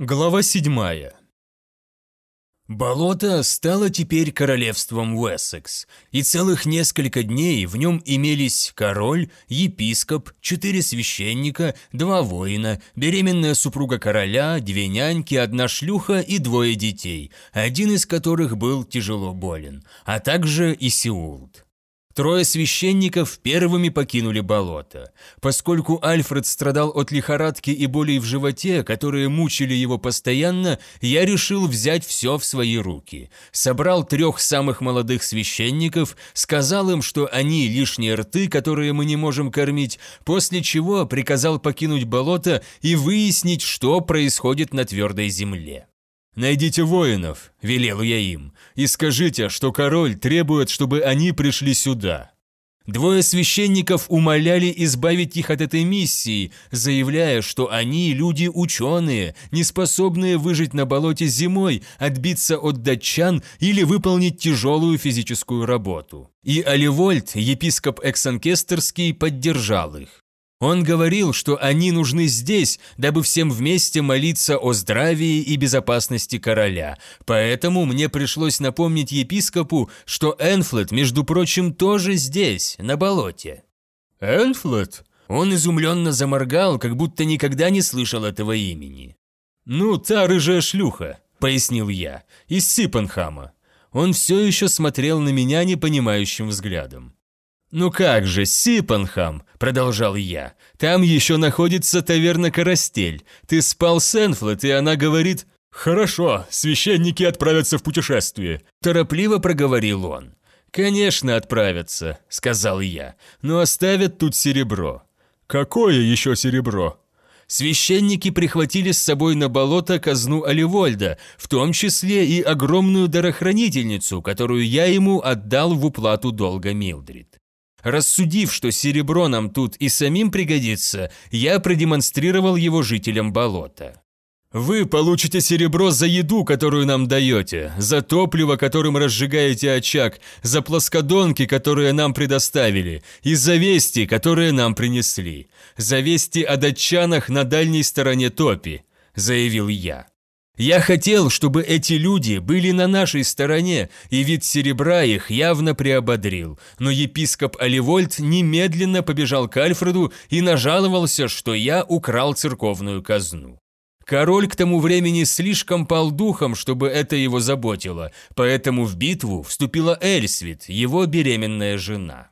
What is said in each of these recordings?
Глава седьмая. Болото стало теперь королевством Уэссекс, и целых несколько дней в нем имелись король, епископ, четыре священника, два воина, беременная супруга короля, две няньки, одна шлюха и двое детей, один из которых был тяжело болен, а также и Сеулт. Трое священников первыми покинули болото. Поскольку Альфред страдал от лихорадки и болей в животе, которые мучили его постоянно, я решил взять все в свои руки. Собрал трех самых молодых священников, сказал им, что они лишние рты, которые мы не можем кормить, после чего приказал покинуть болото и выяснить, что происходит на твердой земле. «Найдите воинов», – велел я им, – «и скажите, что король требует, чтобы они пришли сюда». Двое священников умоляли избавить их от этой миссии, заявляя, что они люди ученые, не способные выжить на болоте зимой, отбиться от датчан или выполнить тяжелую физическую работу. И Оливольд, епископ Эксанкестерский, поддержал их. Он говорил, что они нужны здесь, дабы всем вместе молиться о здравии и безопасности короля, поэтому мне пришлось напомнить епископу, что Энфлет, между прочим, тоже здесь, на болоте. «Энфлет?» Он изумленно заморгал, как будто никогда не слышал этого имени. «Ну, та рыжая шлюха», — пояснил я, — «из Сипанхама». Он все еще смотрел на меня непонимающим взглядом. «Ну как же, Сипанхам!» – продолжал я. «Там еще находится таверна Карастель. Ты спал с Энфлет, и она говорит...» «Хорошо, священники отправятся в путешествие», – торопливо проговорил он. «Конечно отправятся», – сказал я, – «но оставят тут серебро». «Какое еще серебро?» Священники прихватили с собой на болото казну Оливольда, в том числе и огромную дарохранительницу, которую я ему отдал в уплату долга Милдрид. Рассудив, что серебро нам тут и самим пригодится, я продемонстрировал его жителям болота. «Вы получите серебро за еду, которую нам даете, за топливо, которым разжигаете очаг, за плоскодонки, которые нам предоставили, и за вести, которые нам принесли. За вести о датчанах на дальней стороне топи», – заявил я. Я хотел, чтобы эти люди были на нашей стороне, и вид серебра их явно приободрил, но епископ Оливольд немедленно побежал к Альфреду и нажаловался, что я украл церковную казну. Король к тому времени слишком пал духом, чтобы это его заботило, поэтому в битву вступила Эльсвит, его беременная жена.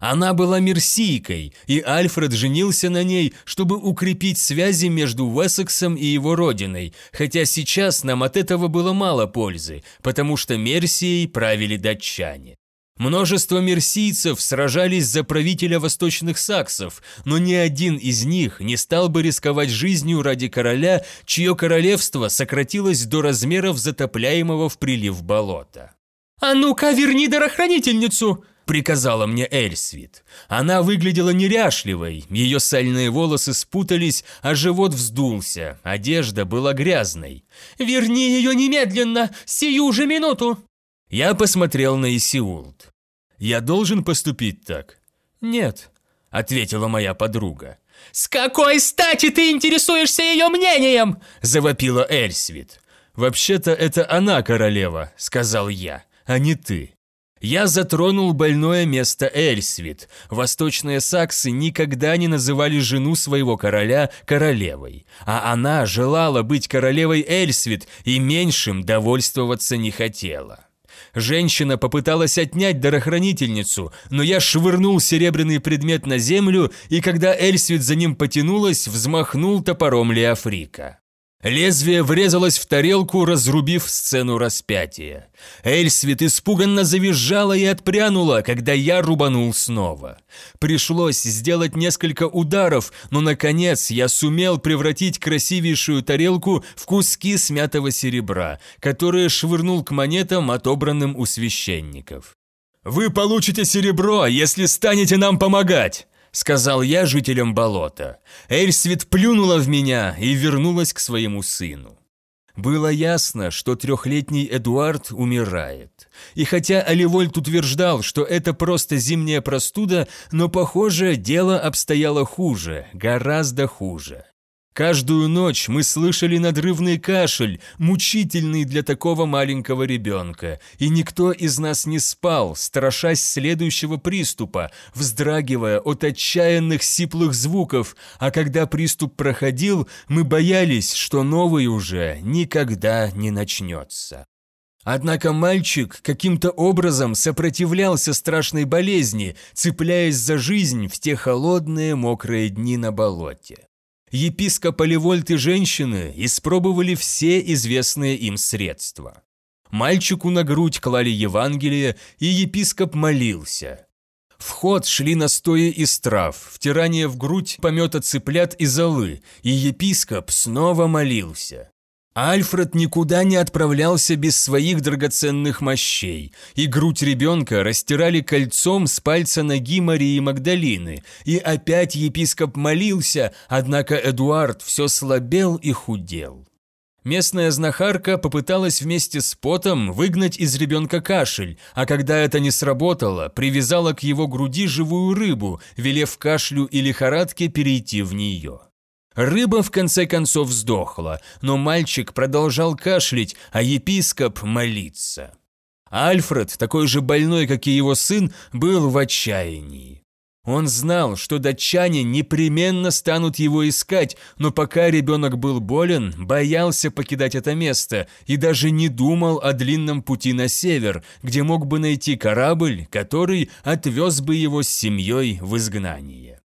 Она была мерсийкой, и Альфред женился на ней, чтобы укрепить связи между Уэссексом и его родиной, хотя сейчас нам от этого было мало пользы, потому что Мерсией правили датчане. Множество мерсийцев сражались за правителя восточных саксов, но ни один из них не стал бы рисковать жизнью ради короля, чье королевство сократилось до размеров затопляемого в прилив болота. «А ну-ка, верни дарохранительницу!» Приказала мне Эльсвит. Она выглядела неряшливой, ее сальные волосы спутались, а живот вздулся, одежда была грязной. «Верни ее немедленно, сию же минуту!» Я посмотрел на Исиулт. «Я должен поступить так?» «Нет», — ответила моя подруга. «С какой стати ты интересуешься ее мнением?» – завопила Эльсвит. «Вообще-то это она королева», – сказал я, – «а не ты». Я затронул больное место Эльсвит. Восточные саксы никогда не называли жену своего короля королевой, а она желала быть королевой Эльсвит и меньшим довольствоваться не хотела. Женщина попыталась отнять дарохранительницу, но я швырнул серебряный предмет на землю, и когда Эльсвит за ним потянулась, взмахнул топором Леофрика. Лезвие врезалось в тарелку, разрубив сцену распятия. Эльсвит испуганно завизжала и отпрянула, когда я рубанул снова. Пришлось сделать несколько ударов, но, наконец, я сумел превратить красивейшую тарелку в куски смятого серебра, которые швырнул к монетам, отобранным у священников. «Вы получите серебро, если станете нам помогать!» – сказал я жителям болота. Эльсвит плюнула в меня и вернулась к своему сыну. Было ясно, что трехлетний Эдуард умирает. И хотя Оливольд утверждал, что это просто зимняя простуда, но, похоже, дело обстояло хуже, гораздо хуже. Каждую ночь мы слышали надрывный кашель, мучительный для такого маленького ребенка, и никто из нас не спал, страшась следующего приступа, вздрагивая от отчаянных сиплых звуков, а когда приступ проходил, мы боялись, что новый уже никогда не начнется. Однако мальчик каким-то образом сопротивлялся страшной болезни, цепляясь за жизнь в те холодные мокрые дни на болоте. Епископ Оливольт и женщины испробовали все известные им средства. Мальчику на грудь клали Евангелие, и епископ молился. В ход шли настои из трав, втирание в грудь помета цыплят и золы, и епископ снова молился. Альфред никуда не отправлялся без своих драгоценных мощей, и грудь ребенка растирали кольцом с пальца ноги Марии Магдалины, и опять епископ молился, однако Эдуард все слабел и худел. Местная знахарка попыталась вместе с потом выгнать из ребенка кашель, а когда это не сработало, привязала к его груди живую рыбу, велев кашлю и лихорадке перейти в нее. Рыба в конце концов сдохла, но мальчик продолжал кашлять, а епископ молиться. Альфред, такой же больной, как и его сын, был в отчаянии. Он знал, что датчане непременно станут его искать, но пока ребенок был болен, боялся покидать это место и даже не думал о длинном пути на север, где мог бы найти корабль, который отвез бы его с семьей в изгнание.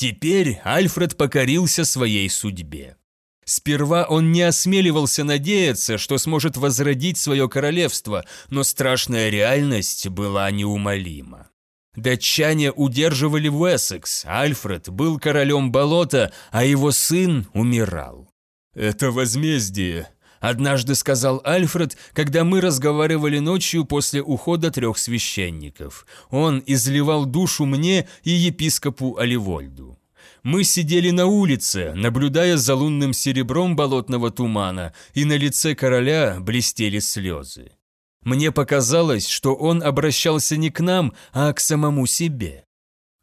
Теперь Альфред покорился своей судьбе. Сперва он не осмеливался надеяться, что сможет возродить свое королевство, но страшная реальность была неумолима. Датчане удерживали Уэссекс, Альфред был королем болота, а его сын умирал. «Это возмездие», – однажды сказал Альфред, когда мы разговаривали ночью после ухода трех священников. Он изливал душу мне и епископу Оливольду. Мы сидели на улице, наблюдая за лунным серебром болотного тумана, и на лице короля блестели слезы. Мне показалось, что он обращался не к нам, а к самому себе.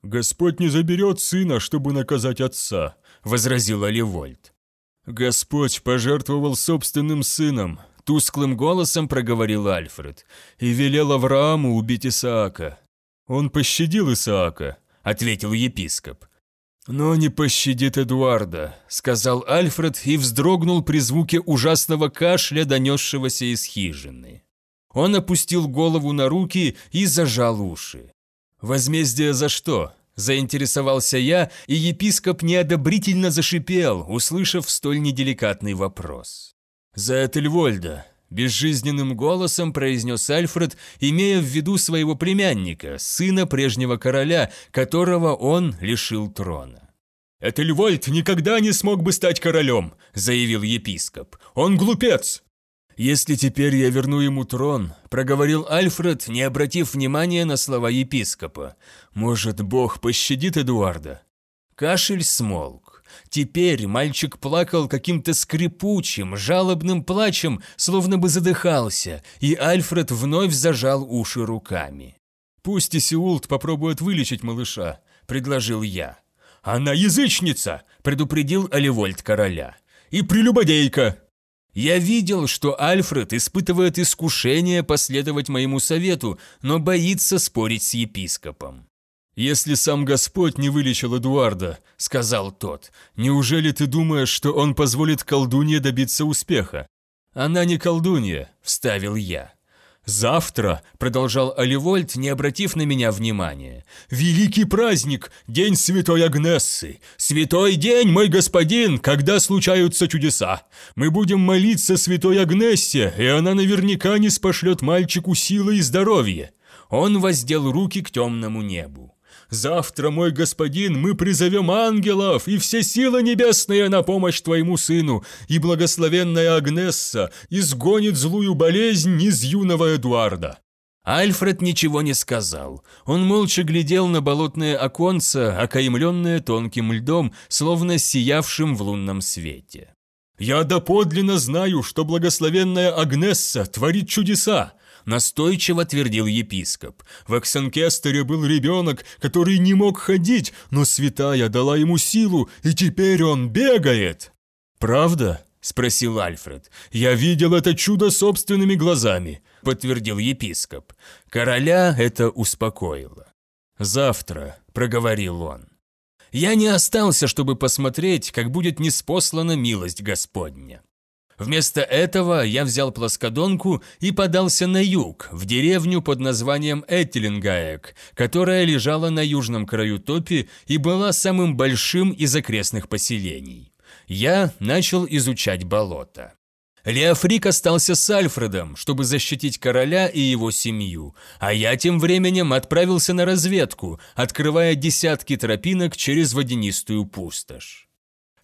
«Господь не заберет сына, чтобы наказать отца», – возразил Оливольд. «Господь пожертвовал собственным сыном», – тусклым голосом проговорил Альфред, «и велел Аврааму убить Исаака». «Он пощадил Исаака», – ответил епископ. «Но не пощадит Эдуарда», – сказал Альфред и вздрогнул при звуке ужасного кашля, донесшегося из хижины. Он опустил голову на руки и зажал уши. «Возмездие за что?» – заинтересовался я, и епископ неодобрительно зашипел, услышав столь неделикатный вопрос. «За Этельвольда», – безжизненным голосом произнес Альфред, имея в виду своего племянника, сына прежнего короля, которого он лишил трона. «Этельвольд никогда не смог бы стать королем», – заявил епископ. «Он глупец!» «Если теперь я верну ему трон», – проговорил Альфред, не обратив внимания на слова епископа. «Может, Бог пощадит Эдуарда?» Кашель смолк. Теперь мальчик плакал каким-то скрипучим, жалобным плачем, словно бы задыхался, и Альфред вновь зажал уши руками. «Пусть Исиулт попробует вылечить малыша», – предложил я. «Она язычница!» – предупредил Оливольд короля. «И прелюбодейка!» Я видел, что Альфред испытывает искушение последовать моему совету, но боится спорить с епископом. «Если сам Господь не вылечил Эдуарда», — сказал тот, «неужели ты думаешь, что он позволит колдунье добиться успеха?» «Она не колдунья», — вставил я. «Завтра», – продолжал Оливольд, не обратив на меня внимания, – «великий праздник, День Святой Агнессы. Святой день, мой господин, когда случаются чудеса. Мы будем молиться Святой Агнессе, и она наверняка не спошлет мальчику силы и здоровье». Он воздел руки к темному небу. Завтра, мой господин, мы призовем ангелов и все силы небесные на помощь твоему сыну, и благословенная Агнесса изгонит злую болезнь из юного Эдуарда». Альфред ничего не сказал. Он молча глядел на болотное оконце, окаймленное тонким льдом, словно сиявшим в лунном свете. «Я доподлинно знаю, что благословенная Агнесса творит чудеса», настойчиво твердил епископ. В Эксенкестере был ребенок, который не мог ходить, но святая дала ему силу, и теперь он бегает. «Правда?» – спросил Альфред. «Я видел это чудо собственными глазами», – подтвердил епископ. Короля это успокоило. «Завтра», – проговорил он. Я не остался, чтобы посмотреть, как будет неспослана милость Господня. Вместо этого я взял плоскодонку и подался на юг, в деревню под названием Эттелингаек, которая лежала на южном краю топи и была самым большим из окрестных поселений. Я начал изучать болото. Леофрик остался с Альфредом, чтобы защитить короля и его семью, а я тем временем отправился на разведку, открывая десятки тропинок через водянистую пустошь.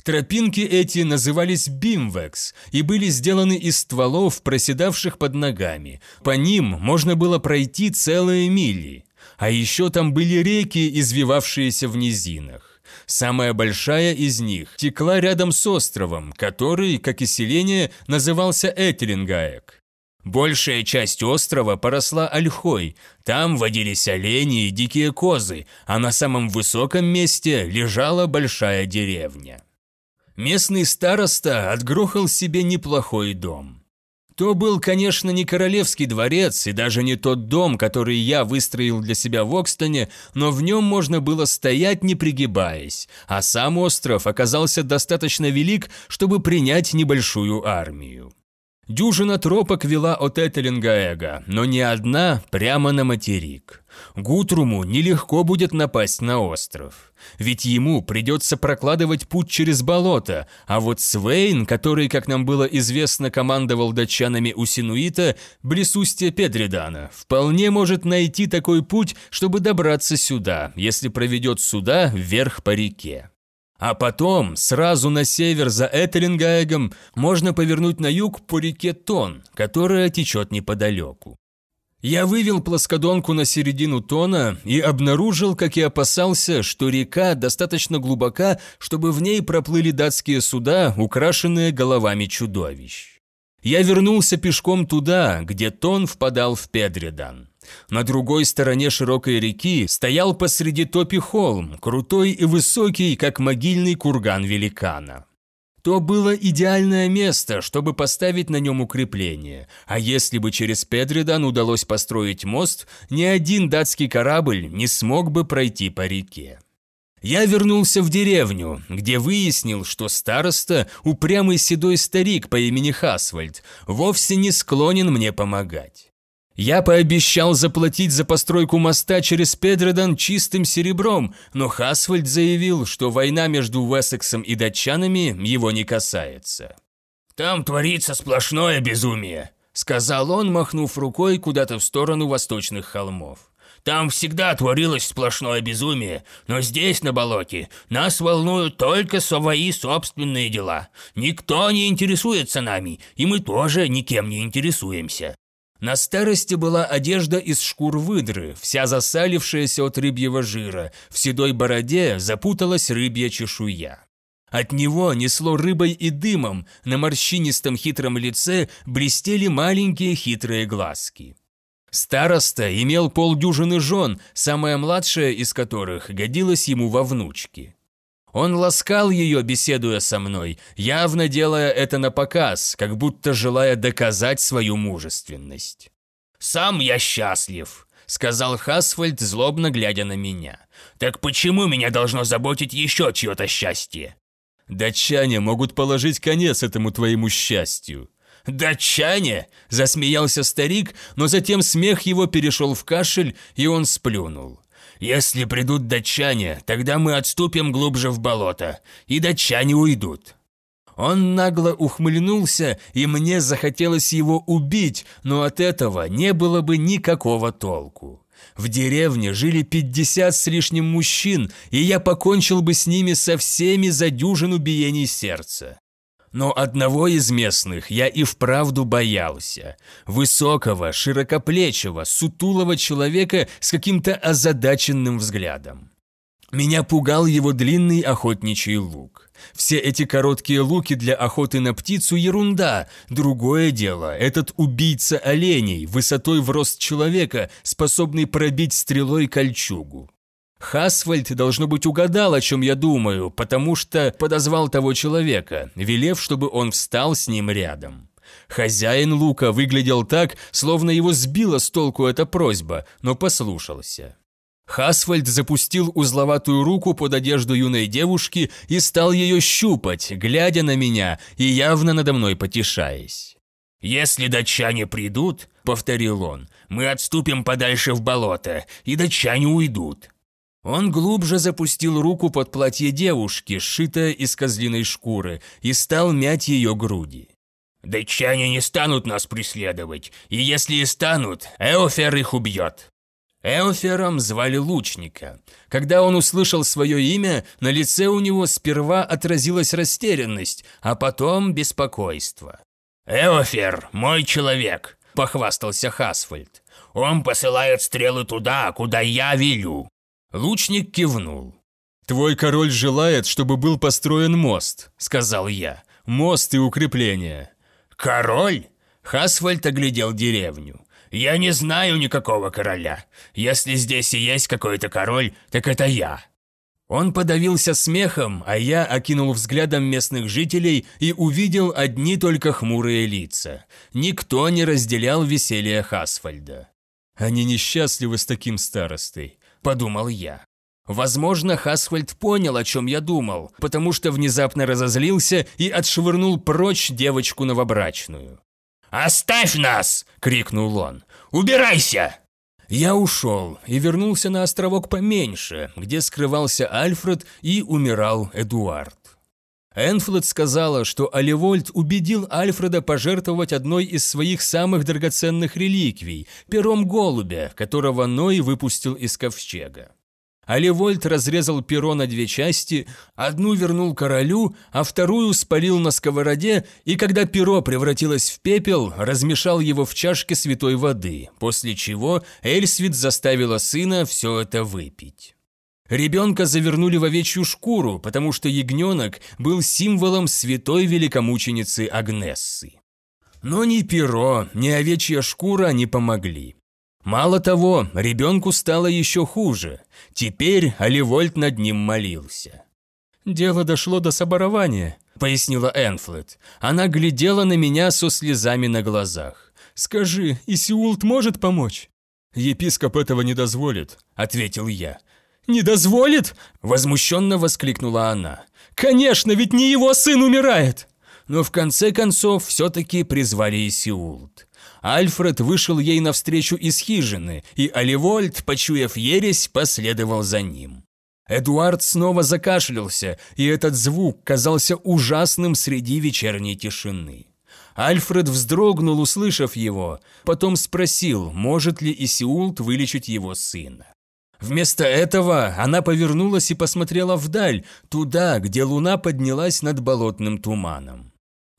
Тропинки эти назывались бимвекс и были сделаны из стволов, проседавших под ногами. По ним можно было пройти целые мили. А еще там были реки, извивавшиеся в низинах. Самая большая из них текла рядом с островом, который, как и селение, назывался Этерингаек. Большая часть острова поросла ольхой, там водились олени и дикие козы, а на самом высоком месте лежала большая деревня местный староста отгрохал себе неплохой дом. То был, конечно, не королевский дворец и даже не тот дом, который я выстроил для себя в Окстоне, но в нем можно было стоять, не пригибаясь, а сам остров оказался достаточно велик, чтобы принять небольшую армию. Дюжина тропок вела от Этелингаэга, но ни одна прямо на материк. Гутруму нелегко будет напасть на остров. Ведь ему придется прокладывать путь через болото, а вот Свейн, который, как нам было известно, командовал датчанами у Синуита, близ устья Педридана, вполне может найти такой путь, чтобы добраться сюда, если проведет сюда вверх по реке. А потом, сразу на север за Этерингаегом, можно повернуть на юг по реке Тон, которая течет неподалеку. Я вывел плоскодонку на середину тона и обнаружил, как и опасался, что река достаточно глубока, чтобы в ней проплыли датские суда, украшенные головами чудовищ. Я вернулся пешком туда, где тон впадал в Педридан. На другой стороне широкой реки стоял посреди топи холм, крутой и высокий, как могильный курган великана. То было идеальное место, чтобы поставить на нем укрепление, а если бы через Педридан удалось построить мост, ни один датский корабль не смог бы пройти по реке. Я вернулся в деревню, где выяснил, что староста, упрямый седой старик по имени Хасвальд, вовсе не склонен мне помогать. Я пообещал заплатить за постройку моста через Педредан чистым серебром, но Хасвальд заявил, что война между Уэссексом и датчанами его не касается. «Там творится сплошное безумие», — сказал он, махнув рукой куда-то в сторону восточных холмов. «Там всегда творилось сплошное безумие, но здесь, на болоте, нас волнуют только свои собственные дела. Никто не интересуется нами, и мы тоже никем не интересуемся. На старости была одежда из шкур выдры, вся засалившаяся от рыбьего жира, в седой бороде запуталась рыбья чешуя. От него несло рыбой и дымом, на морщинистом хитром лице блестели маленькие хитрые глазки. Староста имел полдюжины жен, самая младшая из которых годилась ему во внучки. Он ласкал ее, беседуя со мной, явно делая это на показ, как будто желая доказать свою мужественность. «Сам я счастлив», — сказал Хасфальд, злобно глядя на меня. «Так почему меня должно заботить еще чье-то счастье?» «Датчане могут положить конец этому твоему счастью». «Датчане?» – засмеялся старик, но затем смех его перешел в кашель, и он сплюнул. Если придут датчане, тогда мы отступим глубже в болото, и датчане уйдут». Он нагло ухмыльнулся, и мне захотелось его убить, но от этого не было бы никакого толку. В деревне жили пятьдесят с лишним мужчин, и я покончил бы с ними со всеми за дюжину биений сердца. Но одного из местных я и вправду боялся. Высокого, широкоплечего, сутулого человека с каким-то озадаченным взглядом. Меня пугал его длинный охотничий лук. Все эти короткие луки для охоты на птицу – ерунда. Другое дело – этот убийца оленей, высотой в рост человека, способный пробить стрелой кольчугу. Хасвальд, должно быть, угадал, о чем я думаю, потому что подозвал того человека, велев, чтобы он встал с ним рядом. Хозяин лука выглядел так, словно его сбила с толку эта просьба, но послушался. Хасвальд запустил узловатую руку под одежду юной девушки и стал ее щупать, глядя на меня и явно надо мной потешаясь. «Если датчане придут, — повторил он, — мы отступим подальше в болото, и датчане уйдут». Он глубже запустил руку под платье девушки, сшитое из козлиной шкуры, и стал мять ее груди. «Датчане не станут нас преследовать, и если и станут, Эофер их убьет. Эофером звали лучника. Когда он услышал свое имя, на лице у него сперва отразилась растерянность, а потом беспокойство. «Эофер, мой человек», – похвастался Хасфальд. «Он посылает стрелы туда, куда я велю». Лучник кивнул. «Твой король желает, чтобы был построен мост», – сказал я. «Мост и укрепление». «Король?» – Хасфальд оглядел деревню. «Я не знаю никакого короля. Если здесь и есть какой-то король, так это я». Он подавился смехом, а я окинул взглядом местных жителей и увидел одни только хмурые лица. Никто не разделял веселье Хасфальда. «Они несчастливы с таким старостой», – подумал я. Возможно, Хасфальд понял, о чем я думал, потому что внезапно разозлился и отшвырнул прочь девочку новобрачную. «Оставь нас!» – крикнул он. «Убирайся!» Я ушел и вернулся на островок поменьше, где скрывался Альфред и умирал Эдуард. Энфлет сказала, что Оливольд убедил Альфреда пожертвовать одной из своих самых драгоценных реликвий – пером голубя, которого Ной выпустил из ковчега. Аливольд разрезал перо на две части, одну вернул королю, а вторую спалил на сковороде, и когда перо превратилось в пепел, размешал его в чашке святой воды, после чего Эльсвит заставила сына все это выпить. Ребенка завернули в овечью шкуру, потому что ягненок был символом святой великомученицы Агнессы. Но ни перо, ни овечья шкура не помогли. Мало того, ребенку стало еще хуже. Теперь Оливольд над ним молился. «Дело дошло до соборования», — пояснила Энфлет. Она глядела на меня со слезами на глазах. «Скажи, Исиулт может помочь?» «Епископ этого не дозволит», — ответил я. «Не дозволит?» – возмущенно воскликнула она. «Конечно, ведь не его сын умирает!» Но в конце концов все-таки призвали Исиулт. Альфред вышел ей навстречу из хижины, и Оливольд, почуяв ересь, последовал за ним. Эдуард снова закашлялся, и этот звук казался ужасным среди вечерней тишины. Альфред вздрогнул, услышав его, потом спросил, может ли Исиулт вылечить его сына. Вместо этого она повернулась и посмотрела вдаль, туда, где луна поднялась над болотным туманом.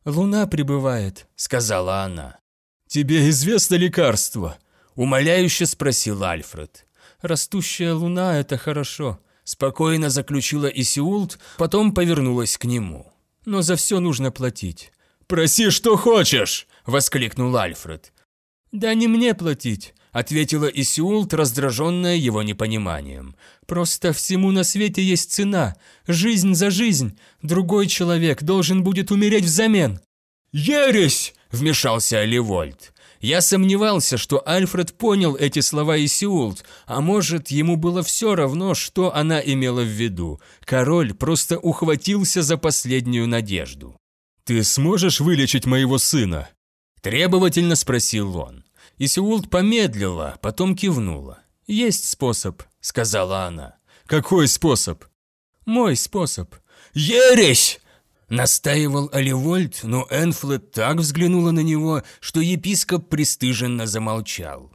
«Луна прибывает», — сказала она. «Тебе известно лекарство?» – умоляюще спросил Альфред. «Растущая луна – это хорошо», – спокойно заключила Исиулт, потом повернулась к нему. «Но за все нужно платить». «Проси, что хочешь!» – воскликнул Альфред. «Да не мне платить», – ответила Исиулт, раздраженная его непониманием. «Просто всему на свете есть цена. Жизнь за жизнь. Другой человек должен будет умереть взамен». «Ересь!» – вмешался Оливольд. Я сомневался, что Альфред понял эти слова Исиулт, а может, ему было все равно, что она имела в виду. Король просто ухватился за последнюю надежду. «Ты сможешь вылечить моего сына?» Требовательно спросил он. Исиулт помедлила, потом кивнула. «Есть способ», — сказала она. «Какой способ?» «Мой способ». «Ересь!» Настаивал Оливольд, но Энфлет так взглянула на него, что епископ пристыженно замолчал.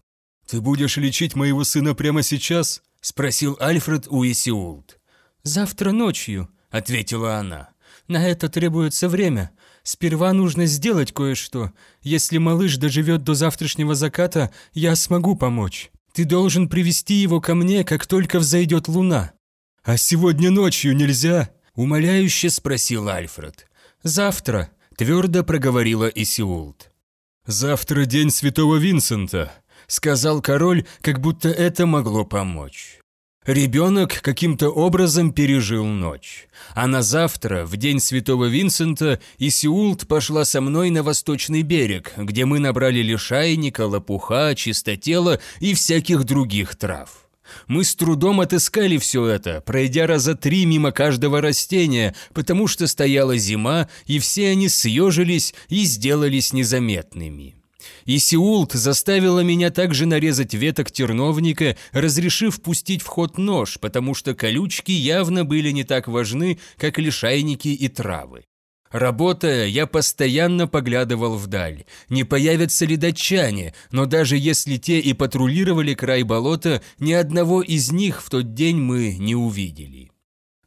«Ты будешь лечить моего сына прямо сейчас?» – спросил Альфред у Исиулт. «Завтра ночью», – ответила она. «На это требуется время. Сперва нужно сделать кое-что. Если малыш доживет до завтрашнего заката, я смогу помочь. Ты должен привести его ко мне, как только взойдет луна». «А сегодня ночью нельзя?» Умоляюще спросил Альфред. «Завтра», – твердо проговорила Исиулт. «Завтра день святого Винсента», – сказал король, как будто это могло помочь. Ребенок каким-то образом пережил ночь. А на завтра, в день Святого Винсента, Исиулт пошла со мной на восточный берег, где мы набрали лишайника, лопуха, чистотела и всяких других трав. Мы с трудом отыскали все это, пройдя раза три мимо каждого растения, потому что стояла зима, и все они съежились и сделались незаметными. И Сеулт заставила меня также нарезать веток терновника, разрешив пустить в ход нож, потому что колючки явно были не так важны, как лишайники и травы. Работая, я постоянно поглядывал вдаль, не появятся ли датчане, но даже если те и патрулировали край болота, ни одного из них в тот день мы не увидели.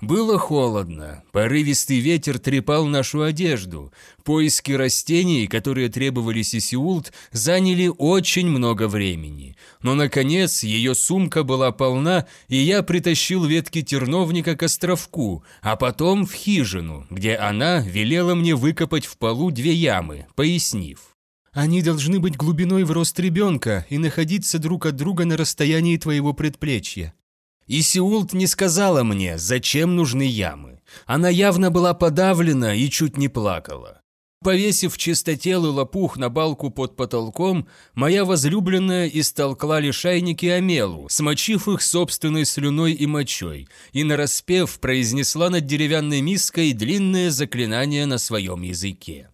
Было холодно, порывистый ветер трепал нашу одежду. Поиски растений, которые требовали Сисиулт, заняли очень много времени. Но, наконец, ее сумка была полна, и я притащил ветки терновника к островку, а потом в хижину, где она велела мне выкопать в полу две ямы, пояснив. Они должны быть глубиной в рост ребенка и находиться друг от друга на расстоянии твоего предплечья. И Сеулт не сказала мне, зачем нужны ямы. Она явно была подавлена и чуть не плакала. Повесив чистотелый лопух на балку под потолком, моя возлюбленная истолкла лишайники Амелу, смочив их собственной слюной и мочой, и нараспев произнесла над деревянной миской длинное заклинание на своем языке.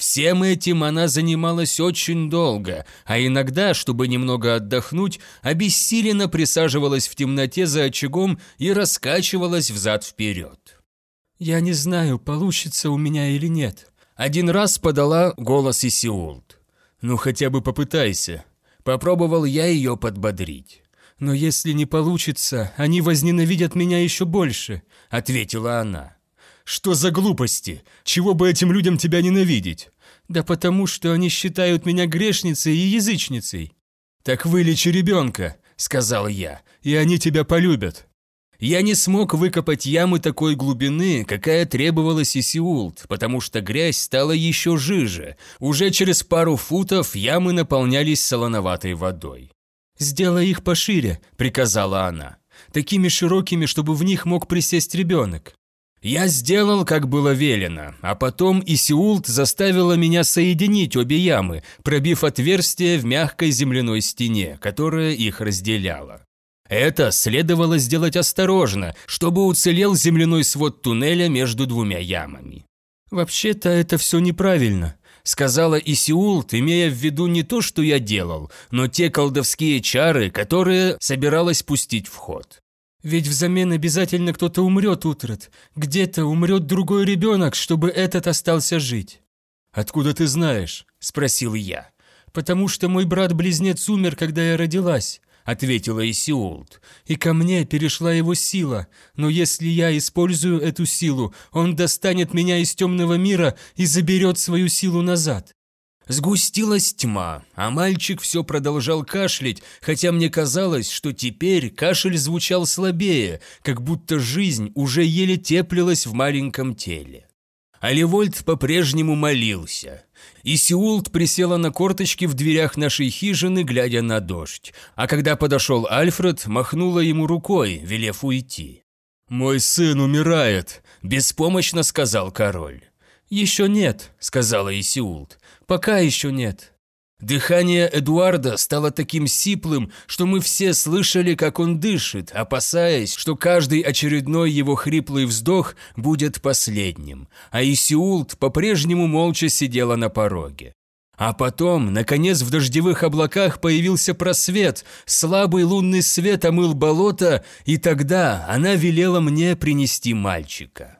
Всем этим она занималась очень долго, а иногда, чтобы немного отдохнуть, обессиленно присаживалась в темноте за очагом и раскачивалась взад-вперед. «Я не знаю, получится у меня или нет», – один раз подала голос Исиулт. «Ну хотя бы попытайся». Попробовал я ее подбодрить. «Но если не получится, они возненавидят меня еще больше», – ответила она. Что за глупости? Чего бы этим людям тебя ненавидеть? Да потому что они считают меня грешницей и язычницей. Так вылечи ребенка, сказал я, и они тебя полюбят. Я не смог выкопать ямы такой глубины, какая требовалась и Сеулт, потому что грязь стала еще жиже. Уже через пару футов ямы наполнялись солоноватой водой. «Сделай их пошире», — приказала она. «Такими широкими, чтобы в них мог присесть ребенок». Я сделал, как было велено, а потом Исиулт заставила меня соединить обе ямы, пробив отверстие в мягкой земляной стене, которая их разделяла. Это следовало сделать осторожно, чтобы уцелел земляной свод туннеля между двумя ямами. «Вообще-то это все неправильно», — сказала Исиулт, имея в виду не то, что я делал, но те колдовские чары, которые собиралась пустить в ход. Ведь взамен обязательно кто-то умрет, Утрат. Где-то умрет другой ребенок, чтобы этот остался жить. «Откуда ты знаешь?» – спросил я. «Потому что мой брат-близнец умер, когда я родилась», – ответила Исиулт. «И ко мне перешла его сила. Но если я использую эту силу, он достанет меня из темного мира и заберет свою силу назад. Сгустилась тьма, а мальчик все продолжал кашлять, хотя мне казалось, что теперь кашель звучал слабее, как будто жизнь уже еле теплилась в маленьком теле. Аливольд по-прежнему молился. И Сеулт присела на корточки в дверях нашей хижины, глядя на дождь, а когда подошел Альфред, махнула ему рукой, велев уйти. «Мой сын умирает», – беспомощно сказал король. «Еще нет», – сказала Исиулт. Пока еще нет. Дыхание Эдуарда стало таким сиплым, что мы все слышали, как он дышит, опасаясь, что каждый очередной его хриплый вздох будет последним, а Исиулт по-прежнему молча сидела на пороге. А потом, наконец, в дождевых облаках появился просвет, слабый лунный свет омыл болото, и тогда она велела мне принести мальчика.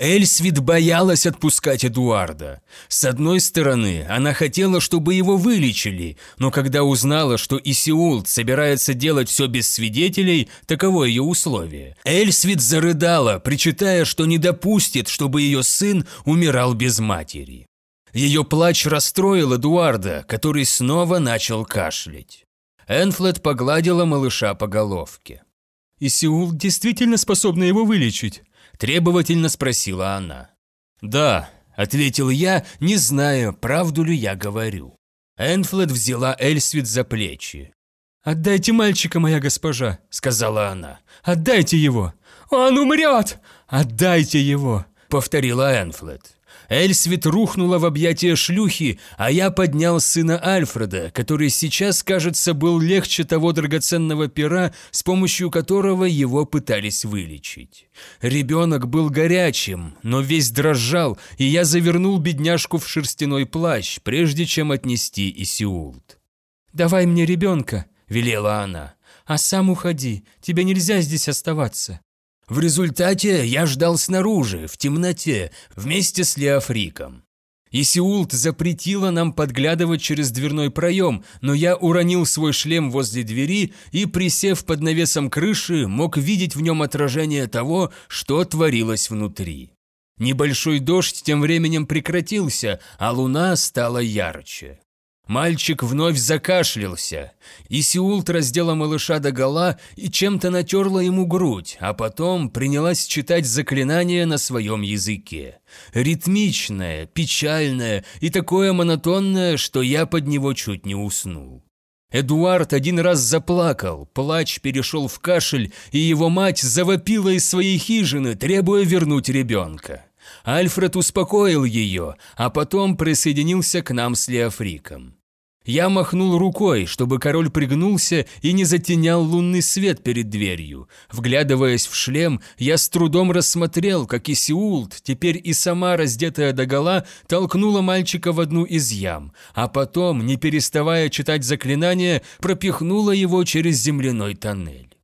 Эльсвит боялась отпускать Эдуарда. С одной стороны, она хотела, чтобы его вылечили, но когда узнала, что Исиулт собирается делать все без свидетелей, таково ее условие. Эльсвит зарыдала, причитая, что не допустит, чтобы ее сын умирал без матери. Ее плач расстроил Эдуарда, который снова начал кашлять. Энфлет погладила малыша по головке. «Исиул действительно способна его вылечить?» Требовательно спросила она. «Да», – ответил я, не зная, правду ли я говорю. Энфлет взяла Эльсвит за плечи. «Отдайте мальчика, моя госпожа», — сказала она. «Отдайте его!» «Он умрет!» «Отдайте его!» — повторила Энфлет. Эльсвит рухнула в объятия шлюхи, а я поднял сына Альфреда, который сейчас, кажется, был легче того драгоценного пера, с помощью которого его пытались вылечить. Ребенок был горячим, но весь дрожал, и я завернул бедняжку в шерстяной плащ, прежде чем отнести Исиулт. «Давай мне ребенка», — велела она, — «а сам уходи, тебе нельзя здесь оставаться». В результате я ждал снаружи, в темноте, вместе с Леофриком. Исиулт запретила нам подглядывать через дверной проем, но я уронил свой шлем возле двери и, присев под навесом крыши, мог видеть в нем отражение того, что творилось внутри. Небольшой дождь тем временем прекратился, а луна стала ярче. Мальчик вновь закашлялся. Исиулт раздела малыша до гола и чем-то натерла ему грудь, а потом принялась читать заклинание на своем языке. Ритмичное, печальное и такое монотонное, что я под него чуть не уснул. Эдуард один раз заплакал, плач перешел в кашель, и его мать завопила из своей хижины, требуя вернуть ребенка. Альфред успокоил ее, а потом присоединился к нам с Леофриком. Я махнул рукой, чтобы король пригнулся и не затенял лунный свет перед дверью. Вглядываясь в шлем, я с трудом рассмотрел, как Исиулт, теперь и сама раздетая догола, толкнула мальчика в одну из ям, а потом, не переставая читать заклинание, пропихнула его через земляной тоннель.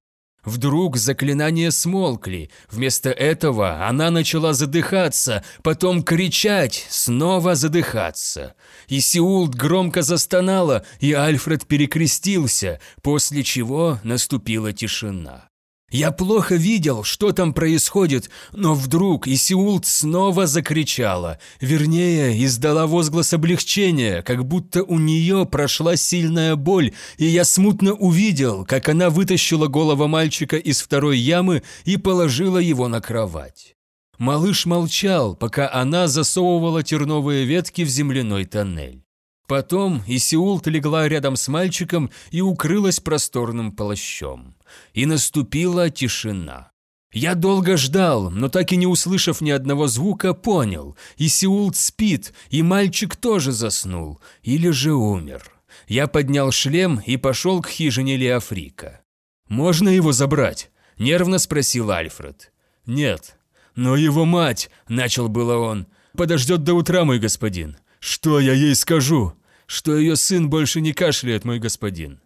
Вдруг заклинания смолкли. Вместо этого она начала задыхаться, потом кричать, снова задыхаться. И Сеулт громко застонала, и Альфред перекрестился, после чего наступила тишина. Я плохо видел, что там происходит, но вдруг Исиулт снова закричала, вернее, издала возглас облегчения, как будто у нее прошла сильная боль, и я смутно увидел, как она вытащила голову мальчика из второй ямы и положила его на кровать. Малыш молчал, пока она засовывала терновые ветки в земляной тоннель. Потом Исиулт легла рядом с мальчиком и укрылась просторным плащом. И наступила тишина. Я долго ждал, но так и не услышав ни одного звука, понял, Исиулт спит, и мальчик тоже заснул, или же умер. Я поднял шлем и пошел к хижине Леофрика. «Можно его забрать?» – нервно спросил Альфред. «Нет». «Но его мать!» – начал было он. «Подождет до утра, мой господин. «Что я ей скажу?» «Что ее сын больше не кашляет, мой господин».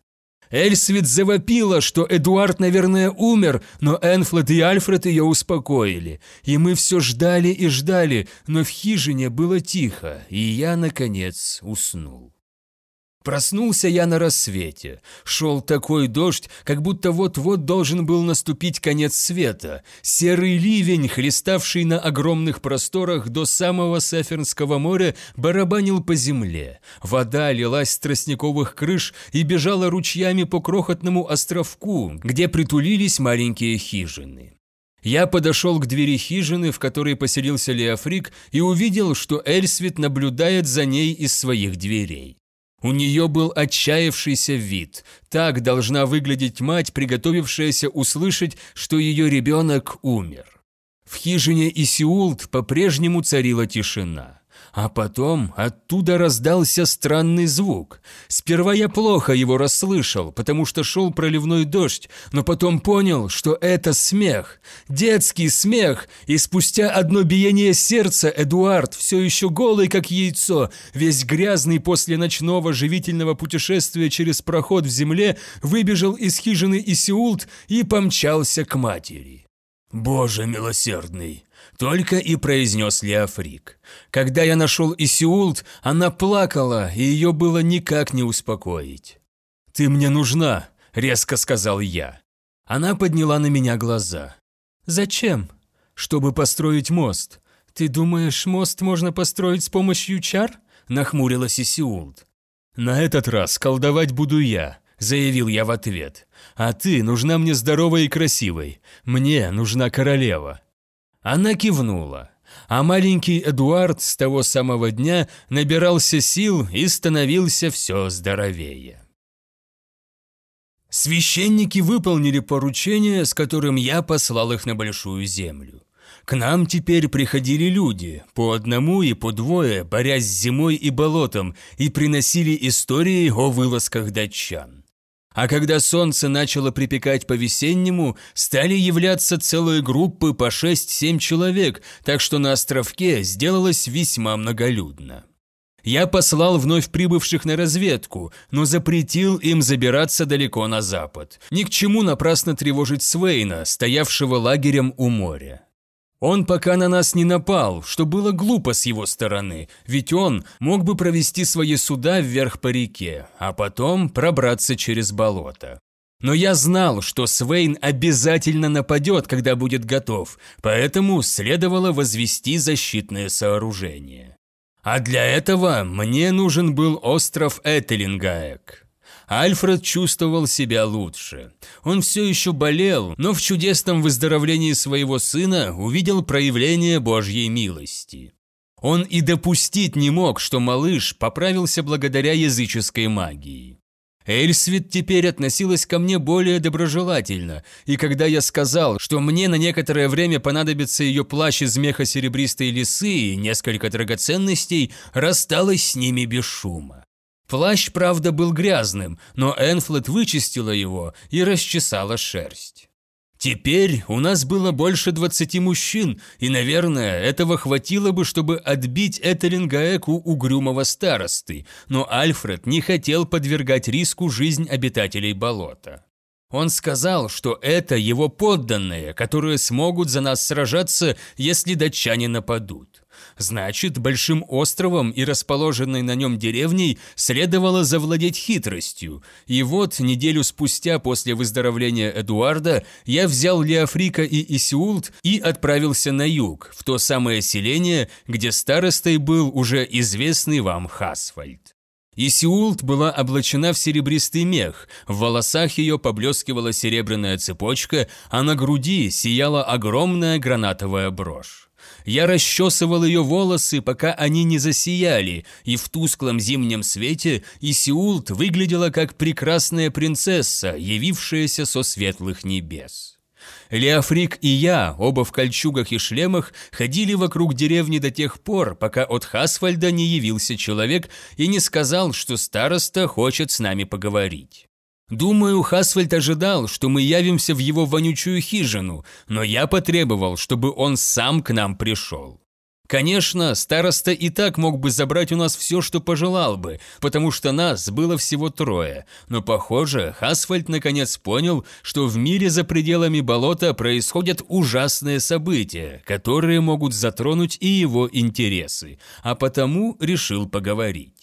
Эльсвит завопила, что Эдуард, наверное, умер, но Энфлет и Альфред ее успокоили. И мы все ждали и ждали, но в хижине было тихо, и я, наконец, уснул. Проснулся я на рассвете. Шел такой дождь, как будто вот-вот должен был наступить конец света. Серый ливень, хлеставший на огромных просторах до самого Сафернского моря, барабанил по земле. Вода лилась с тростниковых крыш и бежала ручьями по крохотному островку, где притулились маленькие хижины. Я подошел к двери хижины, в которой поселился Леофрик, и увидел, что Эльсвит наблюдает за ней из своих дверей. У нее был отчаявшийся вид. Так должна выглядеть мать, приготовившаяся услышать, что ее ребенок умер. В хижине Исиулт по-прежнему царила тишина. А потом оттуда раздался странный звук. Сперва я плохо его расслышал, потому что шел проливной дождь, но потом понял, что это смех. Детский смех, и спустя одно биение сердца Эдуард, все еще голый как яйцо, весь грязный после ночного живительного путешествия через проход в земле, выбежал из хижины Исиулт и помчался к матери. «Боже милосердный!» Только и произнес Леофрик. Когда я нашел Исиулт, она плакала, и ее было никак не успокоить. «Ты мне нужна», — резко сказал я. Она подняла на меня глаза. «Зачем?» «Чтобы построить мост». «Ты думаешь, мост можно построить с помощью чар?» — нахмурилась Исиулт. «На этот раз колдовать буду я», — заявил я в ответ. «А ты нужна мне здоровой и красивой. Мне нужна королева». Она кивнула, а маленький Эдуард с того самого дня набирался сил и становился все здоровее. Священники выполнили поручение, с которым я послал их на Большую Землю. К нам теперь приходили люди, по одному и по двое, борясь с зимой и болотом, и приносили истории о вылазках датчан. А когда солнце начало припекать по-весеннему, стали являться целые группы по 6-7 человек, так что на островке сделалось весьма многолюдно. Я послал вновь прибывших на разведку, но запретил им забираться далеко на запад. Ни к чему напрасно тревожить Свейна, стоявшего лагерем у моря. Он пока на нас не напал, что было глупо с его стороны, ведь он мог бы провести свои суда вверх по реке, а потом пробраться через болото. Но я знал, что Свейн обязательно нападет, когда будет готов, поэтому следовало возвести защитное сооружение. А для этого мне нужен был остров Этелингаек. Альфред чувствовал себя лучше. Он все еще болел, но в чудесном выздоровлении своего сына увидел проявление Божьей милости. Он и допустить не мог, что малыш поправился благодаря языческой магии. Эльсвит теперь относилась ко мне более доброжелательно, и когда я сказал, что мне на некоторое время понадобится ее плащ из меха серебристой лисы и несколько драгоценностей, рассталась с ними без шума. Плащ, правда, был грязным, но Энфлет вычистила его и расчесала шерсть. Теперь у нас было больше двадцати мужчин, и, наверное, этого хватило бы, чтобы отбить Этелингаэку угрюмого старосты, но Альфред не хотел подвергать риску жизнь обитателей болота. Он сказал, что это его подданные, которые смогут за нас сражаться, если датчане нападут. Значит, большим островом и расположенной на нем деревней следовало завладеть хитростью. И вот, неделю спустя после выздоровления Эдуарда, я взял Леофрика и Исиулт и отправился на юг, в то самое селение, где старостой был уже известный вам Хасфальд. Исиулт была облачена в серебристый мех, в волосах ее поблескивала серебряная цепочка, а на груди сияла огромная гранатовая брошь. Я расчесывал ее волосы, пока они не засияли, и в тусклом зимнем свете Исиулт выглядела как прекрасная принцесса, явившаяся со светлых небес. Леофрик и я, оба в кольчугах и шлемах, ходили вокруг деревни до тех пор, пока от Хасфальда не явился человек и не сказал, что староста хочет с нами поговорить. Думаю, Хасфальд ожидал, что мы явимся в его вонючую хижину, но я потребовал, чтобы он сам к нам пришел. Конечно, староста и так мог бы забрать у нас все, что пожелал бы, потому что нас было всего трое, но, похоже, Хасфальд наконец понял, что в мире за пределами болота происходят ужасные события, которые могут затронуть и его интересы, а потому решил поговорить.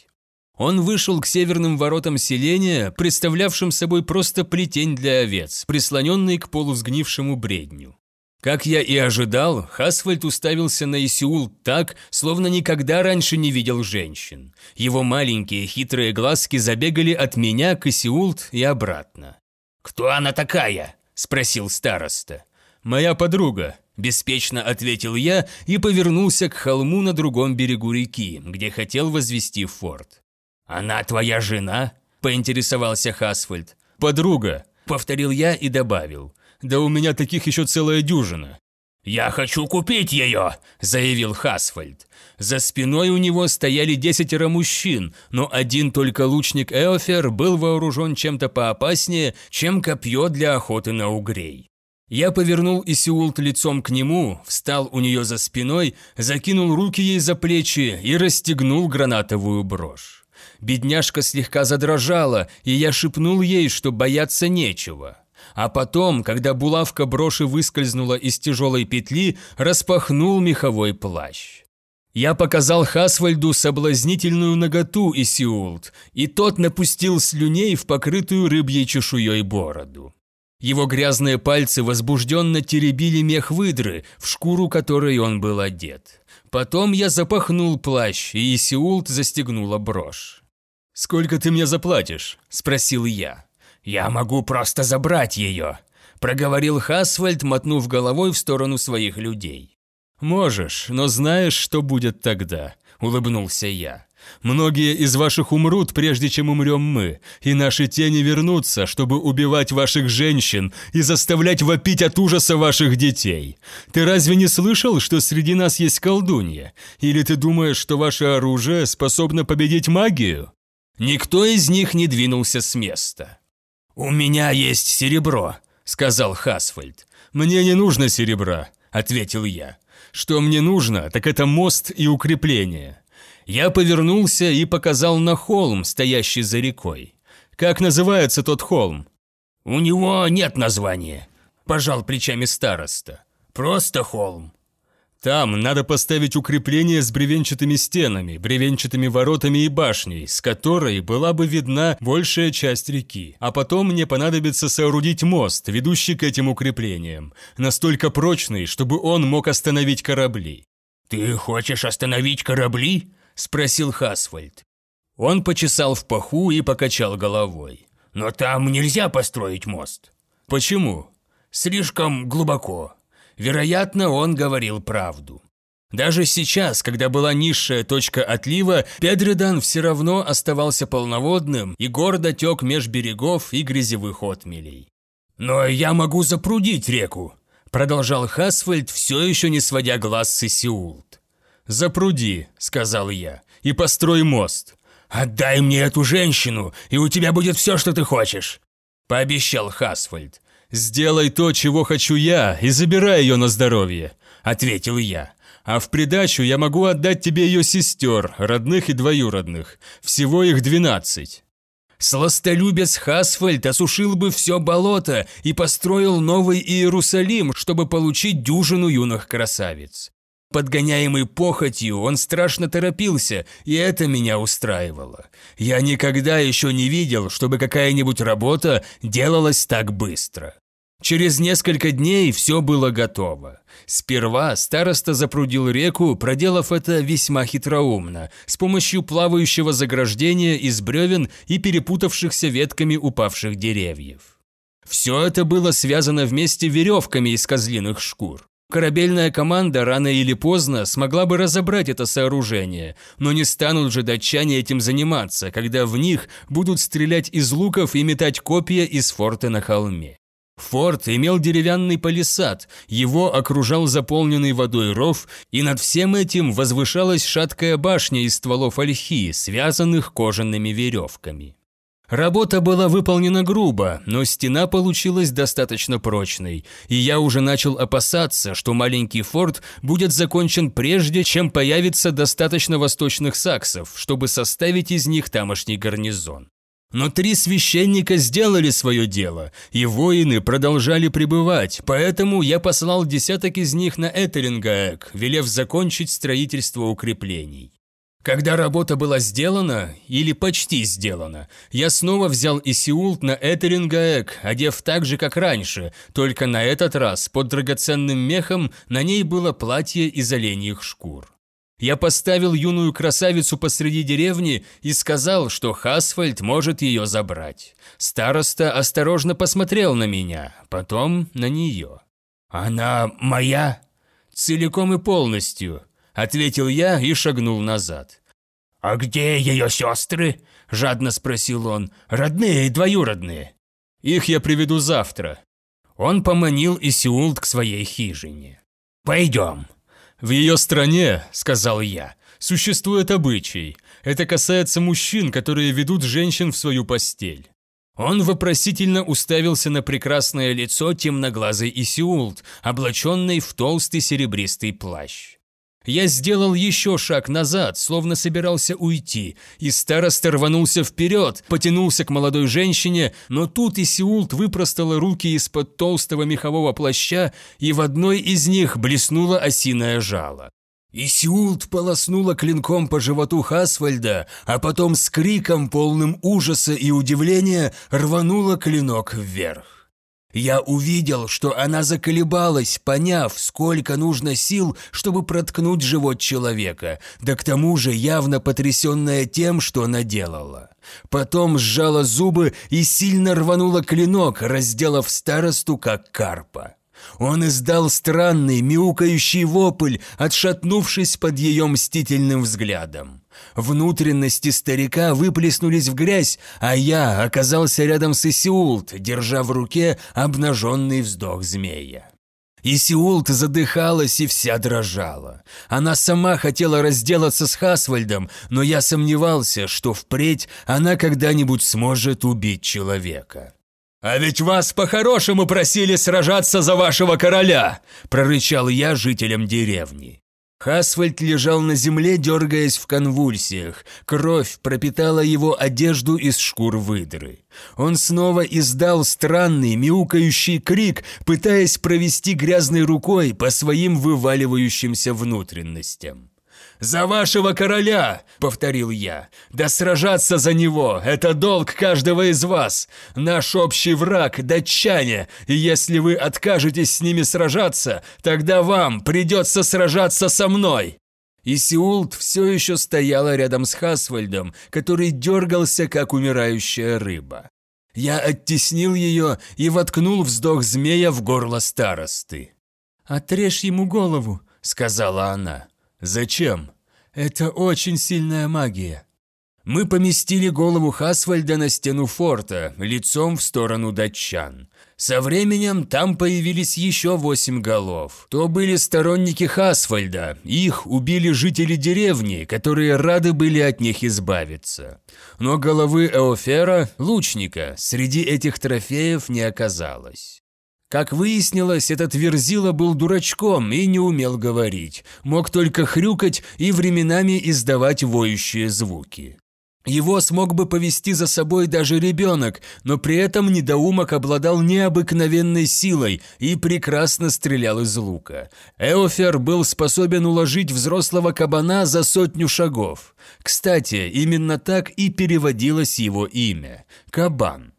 Он вышел к северным воротам селения, представлявшим собой просто плетень для овец, прислоненный к полусгнившему бредню. Как я и ожидал, Хасфальд уставился на Исиул так, словно никогда раньше не видел женщин. Его маленькие хитрые глазки забегали от меня к Исиулт и обратно. «Кто она такая?» – спросил староста. «Моя подруга», – беспечно ответил я и повернулся к холму на другом берегу реки, где хотел возвести форт. «Она твоя жена?» – поинтересовался Хасфальд. «Подруга», – повторил я и добавил. «Да у меня таких еще целая дюжина». «Я хочу купить ее!» – заявил Хасфальд. За спиной у него стояли десятеро мужчин, но один только лучник Эофер был вооружен чем-то поопаснее, чем копье для охоты на угрей. Я повернул Исиулт лицом к нему, встал у нее за спиной, закинул руки ей за плечи и расстегнул гранатовую брошь. Бедняжка слегка задрожала, и я шепнул ей, что бояться нечего. А потом, когда булавка броши выскользнула из тяжелой петли, распахнул меховой плащ. Я показал Хасвальду соблазнительную наготу Исиулт, и тот напустил слюней в покрытую рыбьей чешуей бороду. Его грязные пальцы возбужденно теребили мех выдры, в шкуру которой он был одет. Потом я запахнул плащ, и Исиулт застегнула брошь. «Сколько ты мне заплатишь?» – спросил я. «Я могу просто забрать ее», – проговорил Хасвальд, мотнув головой в сторону своих людей. «Можешь, но знаешь, что будет тогда», – улыбнулся я. Многие из ваших умрут, прежде чем умрем мы, и наши тени вернутся, чтобы убивать ваших женщин и заставлять вопить от ужаса ваших детей. Ты разве не слышал, что среди нас есть колдунья? Или ты думаешь, что ваше оружие способно победить магию?» Никто из них не двинулся с места. «У меня есть серебро», — сказал Хасфальд. «Мне не нужно серебра», — ответил я. «Что мне нужно, так это мост и укрепление». Я повернулся и показал на холм, стоящий за рекой. «Как называется тот холм?» «У него нет названия», – пожал плечами староста. «Просто холм». «Там надо поставить укрепление с бревенчатыми стенами, бревенчатыми воротами и башней, с которой была бы видна большая часть реки. А потом мне понадобится соорудить мост, ведущий к этим укреплениям, настолько прочный, чтобы он мог остановить корабли». «Ты хочешь остановить корабли?» спросил Хасфальд. Он почесал в паху и покачал головой. «Но там нельзя построить мост». «Почему?» «Слишком глубоко». Вероятно, он говорил правду. Даже сейчас, когда была низшая точка отлива, Педредан все равно оставался полноводным и гордо тек меж берегов и грязевых отмелей. «Но я могу запрудить реку», – продолжал Хасфальд, все еще не сводя глаз с Исиулт. «Запруди», — сказал я, — «и построй мост». «Отдай мне эту женщину, и у тебя будет все, что ты хочешь», — пообещал Хасфальд. «Сделай то, чего хочу я, и забирай ее на здоровье», — ответил я. «А в придачу я могу отдать тебе ее сестер, родных и двоюродных. Всего их двенадцать». Сластолюбец Хасфальд осушил бы все болото и построил новый Иерусалим, чтобы получить дюжину юных красавиц. Подгоняемый похотью, он страшно торопился, и это меня устраивало. Я никогда еще не видел, чтобы какая-нибудь работа делалась так быстро. Через несколько дней все было готово. Сперва староста запрудил реку, проделав это весьма хитроумно, с помощью плавающего заграждения из бревен и перепутавшихся ветками упавших деревьев. Все это было связано вместе веревками из козлиных шкур. Корабельная команда рано или поздно смогла бы разобрать это сооружение, но не станут же датчане этим заниматься, когда в них будут стрелять из луков и метать копья из форта на холме. Форт имел деревянный палисад, его окружал заполненный водой ров, и над всем этим возвышалась шаткая башня из стволов ольхи, связанных кожаными веревками. Работа была выполнена грубо, но стена получилась достаточно прочной, и я уже начал опасаться, что маленький форт будет закончен прежде, чем появится достаточно восточных саксов, чтобы составить из них тамошний гарнизон. Но три священника сделали свое дело, и воины продолжали пребывать, поэтому я послал десяток из них на Этерингаэк, велев закончить строительство укреплений. Когда работа была сделана, или почти сделана, я снова взял Исиулт на Этерингаэк, одев так же, как раньше, только на этот раз под драгоценным мехом на ней было платье из оленьих шкур. Я поставил юную красавицу посреди деревни и сказал, что Хасфальд может ее забрать. Староста осторожно посмотрел на меня, потом на нее. «Она моя?» «Целиком и полностью», ответил я и шагнул назад. «А где ее сестры?» – жадно спросил он. «Родные и двоюродные?» «Их я приведу завтра». Он поманил Исиулт к своей хижине. «Пойдем». «В ее стране», – сказал я, – «существует обычай. Это касается мужчин, которые ведут женщин в свою постель». Он вопросительно уставился на прекрасное лицо темноглазой Исиулт, облаченной в толстый серебристый плащ. Я сделал еще шаг назад, словно собирался уйти, и староста рванулся вперед, потянулся к молодой женщине, но тут Исиулт выпростала руки из-под толстого мехового плаща, и в одной из них блеснула осиное жало. Исиулт полоснула клинком по животу Хасвальда, а потом с криком, полным ужаса и удивления, рванула клинок вверх. Я увидел, что она заколебалась, поняв, сколько нужно сил, чтобы проткнуть живот человека, да к тому же явно потрясенная тем, что она делала. Потом сжала зубы и сильно рванула клинок, разделав старосту как карпа. Он издал странный мяукающий вопль, отшатнувшись под ее мстительным взглядом. Внутренности старика выплеснулись в грязь, а я оказался рядом с Исиулт, держа в руке обнаженный вздох змея. Исиулт задыхалась и вся дрожала. Она сама хотела разделаться с Хасвальдом, но я сомневался, что впредь она когда-нибудь сможет убить человека. «А ведь вас по-хорошему просили сражаться за вашего короля!» – прорычал я жителям деревни. Хасвальд лежал на земле, дергаясь в конвульсиях. Кровь пропитала его одежду из шкур выдры. Он снова издал странный мяукающий крик, пытаясь провести грязной рукой по своим вываливающимся внутренностям. «За вашего короля!» — повторил я. «Да сражаться за него — это долг каждого из вас! Наш общий враг — датчане, и если вы откажетесь с ними сражаться, тогда вам придется сражаться со мной!» И Сеулт все еще стояла рядом с Хасвальдом, который дергался, как умирающая рыба. Я оттеснил ее и воткнул вздох змея в горло старосты. «Отрежь ему голову», — сказала она. «Зачем?» «Это очень сильная магия». Мы поместили голову Хасвальда на стену форта, лицом в сторону датчан. Со временем там появились еще восемь голов. То были сторонники Хасвальда, их убили жители деревни, которые рады были от них избавиться. Но головы Эофера, лучника, среди этих трофеев не оказалось. Как выяснилось, этот Верзила был дурачком и не умел говорить, мог только хрюкать и временами издавать воющие звуки. Его смог бы повести за собой даже ребенок, но при этом недоумок обладал необыкновенной силой и прекрасно стрелял из лука. Эофер был способен уложить взрослого кабана за сотню шагов. Кстати, именно так и переводилось его имя – Кабан.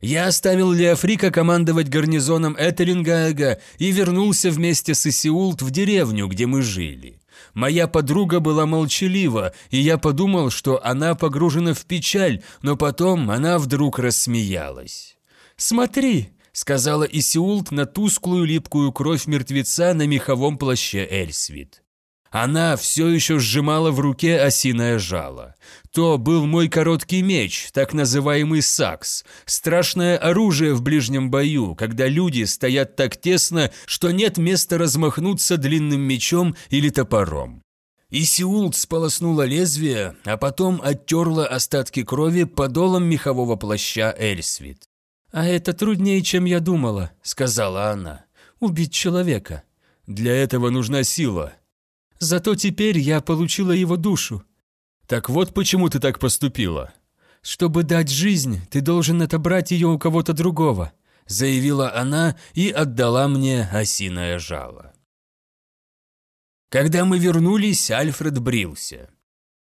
Я оставил Леофрика командовать гарнизоном Этерингаэга и вернулся вместе с Исиулт в деревню, где мы жили. Моя подруга была молчалива, и я подумал, что она погружена в печаль, но потом она вдруг рассмеялась. «Смотри», — сказала Исиулт на тусклую липкую кровь мертвеца на меховом плаще Эльсвит. Она все еще сжимала в руке осиное жало. То был мой короткий меч, так называемый сакс, страшное оружие в ближнем бою, когда люди стоят так тесно, что нет места размахнуться длинным мечом или топором. И Сеулт сполоснула лезвие, а потом оттерла остатки крови подолом мехового плаща Эльсвит. «А это труднее, чем я думала», — сказала она. «Убить человека». «Для этого нужна сила», Зато теперь я получила его душу. Так вот почему ты так поступила. Чтобы дать жизнь, ты должен отобрать ее у кого-то другого, заявила она и отдала мне осиное жало. Когда мы вернулись, Альфред брился.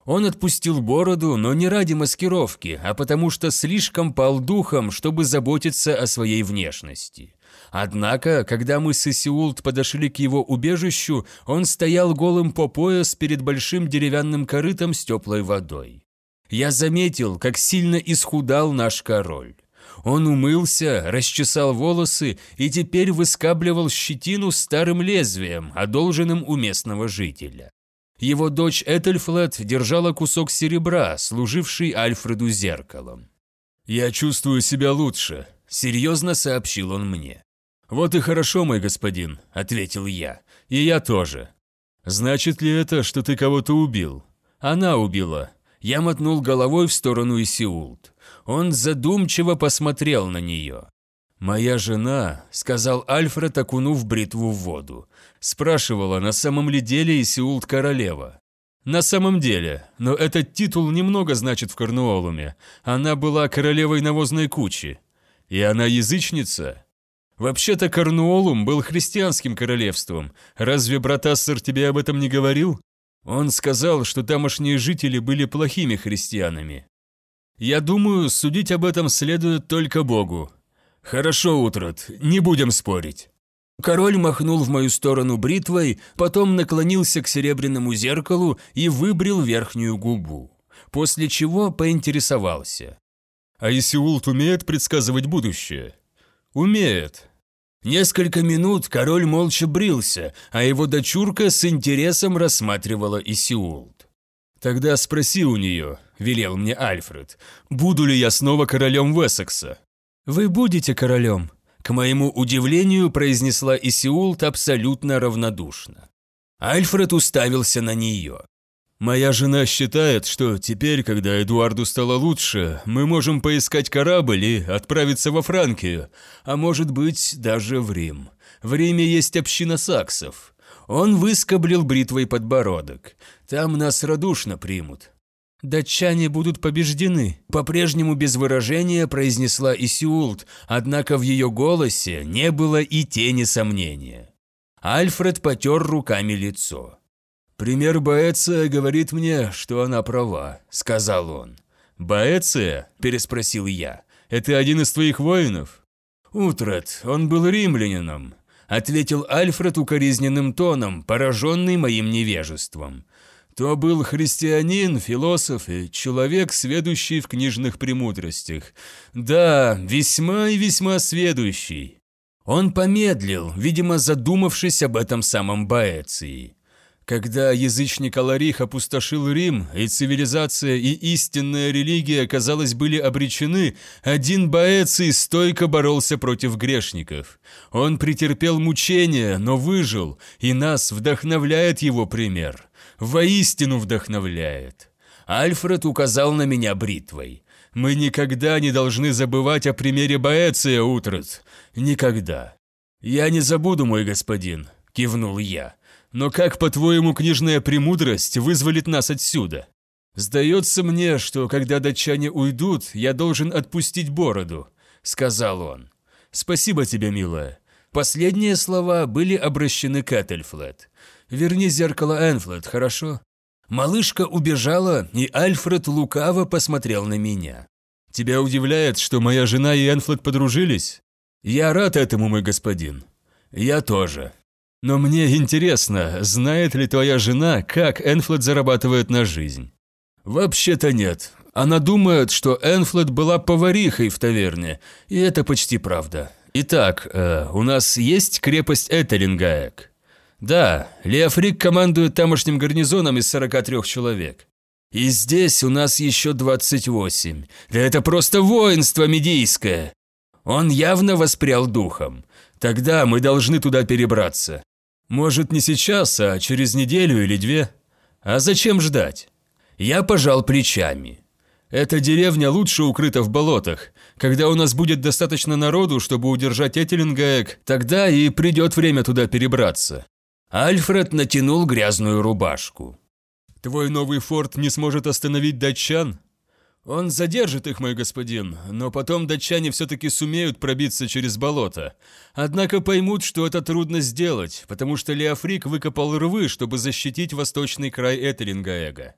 Он отпустил бороду, но не ради маскировки, а потому что слишком пал духом, чтобы заботиться о своей внешности. Однако, когда мы с Исиулт подошли к его убежищу, он стоял голым по пояс перед большим деревянным корытом с теплой водой. Я заметил, как сильно исхудал наш король. Он умылся, расчесал волосы и теперь выскабливал щетину старым лезвием, одолженным у местного жителя. Его дочь Этельфлет держала кусок серебра, служивший Альфреду зеркалом. «Я чувствую себя лучше», — серьезно сообщил он мне. «Вот и хорошо, мой господин», — ответил я. «И я тоже». «Значит ли это, что ты кого-то убил?» «Она убила». Я мотнул головой в сторону Исиулт. Он задумчиво посмотрел на нее. «Моя жена», — сказал Альфред, окунув бритву в воду, спрашивала, на самом ли деле Исиулт королева. «На самом деле, но этот титул немного значит в Корнуолуме. Она была королевой навозной кучи. И она язычница?» Вообще-то Корнуолум был христианским королевством. Разве Братассер тебе об этом не говорил? Он сказал, что тамошние жители были плохими христианами. Я думаю, судить об этом следует только Богу. Хорошо, Утрат, не будем спорить. Король махнул в мою сторону бритвой, потом наклонился к серебряному зеркалу и выбрил верхнюю губу. После чего поинтересовался. А Исиулт умеет предсказывать будущее? Умеет, Несколько минут король молча брился, а его дочурка с интересом рассматривала Исиулт. «Тогда спроси у нее», – велел мне Альфред, – «буду ли я снова королем Вессекса?» «Вы будете королем», – к моему удивлению произнесла Исиулт абсолютно равнодушно. Альфред уставился на нее. «Моя жена считает, что теперь, когда Эдуарду стало лучше, мы можем поискать корабль и отправиться во Франкию, а может быть, даже в Рим. В Риме есть община саксов. Он выскоблил бритвой подбородок. Там нас радушно примут. «Датчане будут побеждены», – по-прежнему без выражения произнесла Исиулт, однако в ее голосе не было и тени сомнения. Альфред потер руками лицо. «Пример Боэция говорит мне, что она права», – сказал он. «Боэция?» – переспросил я. «Это один из твоих воинов?» «Утрат, он был римлянином», – ответил Альфред укоризненным тоном, пораженный моим невежеством. То был христианин, философ и человек, сведущий в книжных премудростях. Да, весьма и весьма сведущий. Он помедлил, видимо, задумавшись об этом самом Боэции. Когда язычник Аларих опустошил Рим, и цивилизация, и истинная религия, казалось, были обречены, один Боэций стойко боролся против грешников. Он претерпел мучения, но выжил, и нас вдохновляет его пример. Воистину вдохновляет. Альфред указал на меня бритвой. Мы никогда не должны забывать о примере Боэция, Утрат. Никогда. «Я не забуду, мой господин», – кивнул я. Но как, по-твоему, книжная премудрость вызволит нас отсюда? Сдается мне, что когда датчане уйдут, я должен отпустить бороду», — сказал он. «Спасибо тебе, милая». Последние слова были обращены к Этельфлет. «Верни зеркало Энфлет, хорошо?» Малышка убежала, и Альфред лукаво посмотрел на меня. «Тебя удивляет, что моя жена и Энфлет подружились?» «Я рад этому, мой господин». «Я тоже», но мне интересно, знает ли твоя жена, как Энфлет зарабатывает на жизнь? Вообще-то нет. Она думает, что Энфлет была поварихой в таверне, и это почти правда. Итак, э, у нас есть крепость Этелингаек? Да, Леофрик командует тамошним гарнизоном из 43 человек. И здесь у нас еще 28. Да это просто воинство медийское. Он явно воспрял духом. Тогда мы должны туда перебраться. Может, не сейчас, а через неделю или две? А зачем ждать? Я пожал плечами. Эта деревня лучше укрыта в болотах. Когда у нас будет достаточно народу, чтобы удержать Этелингаек, тогда и придет время туда перебраться. Альфред натянул грязную рубашку. «Твой новый форт не сможет остановить датчан?» «Он задержит их, мой господин, но потом датчане все-таки сумеют пробиться через болото. Однако поймут, что это трудно сделать, потому что Леофрик выкопал рвы, чтобы защитить восточный край Этерингаэга.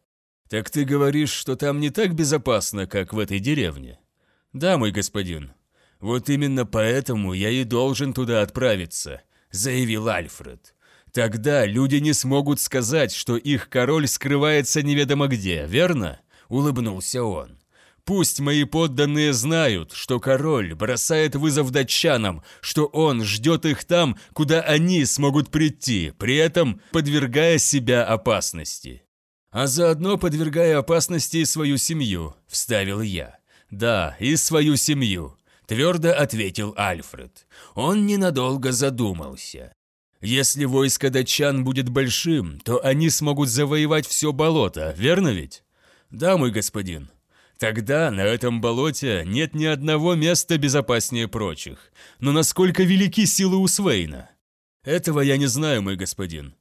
Так ты говоришь, что там не так безопасно, как в этой деревне?» «Да, мой господин. Вот именно поэтому я и должен туда отправиться», — заявил Альфред. «Тогда люди не смогут сказать, что их король скрывается неведомо где, верно?» — улыбнулся он. Пусть мои подданные знают, что король бросает вызов датчанам, что он ждет их там, куда они смогут прийти, при этом подвергая себя опасности. А заодно подвергая опасности и свою семью, вставил я. Да, и свою семью, твердо ответил Альфред. Он ненадолго задумался. Если войско датчан будет большим, то они смогут завоевать все болото, верно ведь? Да, мой господин, Тогда на этом болоте нет ни одного места безопаснее прочих. Но насколько велики силы у Свейна? Этого я не знаю, мой господин.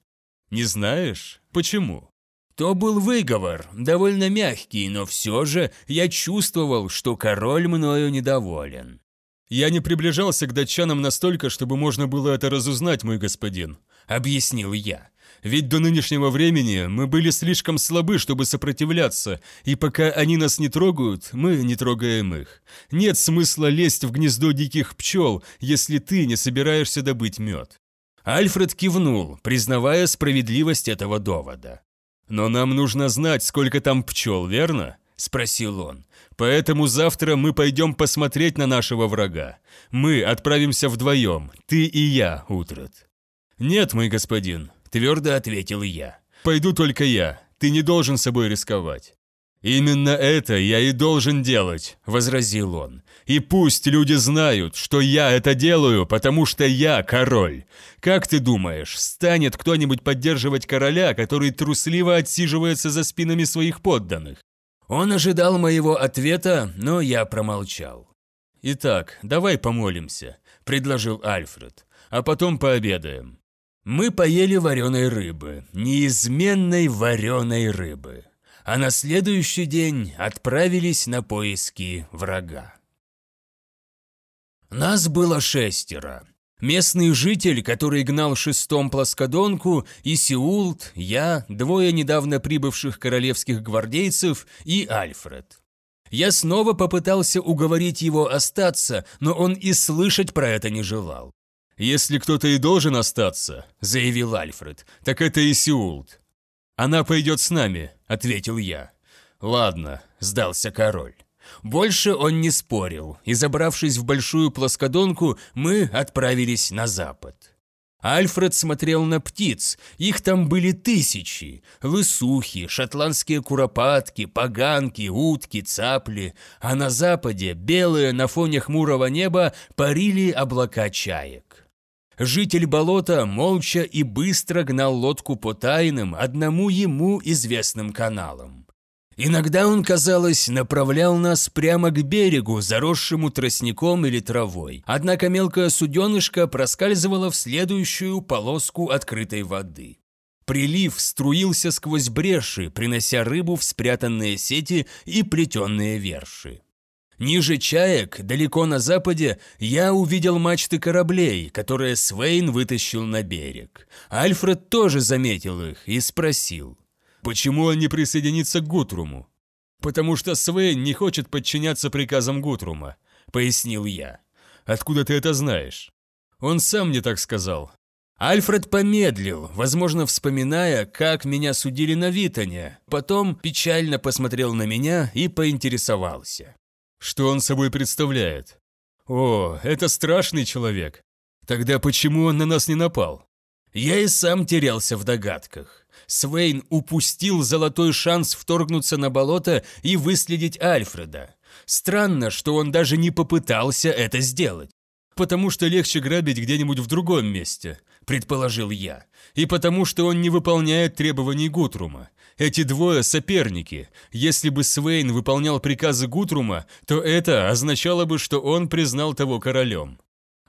Не знаешь? Почему? То был выговор, довольно мягкий, но все же я чувствовал, что король мною недоволен. Я не приближался к датчанам настолько, чтобы можно было это разузнать, мой господин, объяснил я. Ведь до нынешнего времени мы были слишком слабы, чтобы сопротивляться, и пока они нас не трогают, мы не трогаем их. Нет смысла лезть в гнездо диких пчел, если ты не собираешься добыть мед». Альфред кивнул, признавая справедливость этого довода. «Но нам нужно знать, сколько там пчел, верно?» – спросил он. «Поэтому завтра мы пойдем посмотреть на нашего врага. Мы отправимся вдвоем, ты и я, Утрат». «Нет, мой господин, твердо ответил я. «Пойду только я. Ты не должен собой рисковать». «Именно это я и должен делать», – возразил он. «И пусть люди знают, что я это делаю, потому что я король. Как ты думаешь, станет кто-нибудь поддерживать короля, который трусливо отсиживается за спинами своих подданных?» Он ожидал моего ответа, но я промолчал. «Итак, давай помолимся», – предложил Альфред, – «а потом пообедаем». Мы поели вареной рыбы, неизменной вареной рыбы а на следующий день отправились на поиски врага. Нас было шестеро. Местный житель, который гнал шестом плоскодонку, и Сеулт, я, двое недавно прибывших королевских гвардейцев и Альфред. Я снова попытался уговорить его остаться, но он и слышать про это не желал. «Если кто-то и должен остаться», — заявил Альфред, — «так это и Сеулт. «Она пойдет с нами», — ответил я. «Ладно», — сдался король. Больше он не спорил, и, забравшись в большую плоскодонку, мы отправились на запад. Альфред смотрел на птиц, их там были тысячи. Лысухи, шотландские куропатки, поганки, утки, цапли. А на западе, белые на фоне хмурого неба, парили облака чаек. Житель болота молча и быстро гнал лодку по тайным, одному ему известным каналам. Иногда он, казалось, направлял нас прямо к берегу, заросшему тростником или травой. Однако мелкая суденышка проскальзывала в следующую полоску открытой воды. Прилив струился сквозь бреши, принося рыбу в спрятанные сети и плетенные верши. Ниже чаек, далеко на западе, я увидел мачты кораблей, которые Свейн вытащил на берег. Альфред тоже заметил их и спросил. «Почему он не присоединится к Гутруму?» «Потому что Свейн не хочет подчиняться приказам Гутрума», — пояснил я. «Откуда ты это знаешь?» «Он сам мне так сказал». Альфред помедлил, возможно, вспоминая, как меня судили на Витоне, потом печально посмотрел на меня и поинтересовался. Что он собой представляет? О, это страшный человек. Тогда почему он на нас не напал? Я и сам терялся в догадках. Свейн упустил золотой шанс вторгнуться на болото и выследить Альфреда. Странно, что он даже не попытался это сделать. Потому что легче грабить где-нибудь в другом месте, предположил я. И потому что он не выполняет требований Гутрума. Эти двое соперники. Если бы Свейн выполнял приказы Гутрума, то это означало бы, что он признал того королем.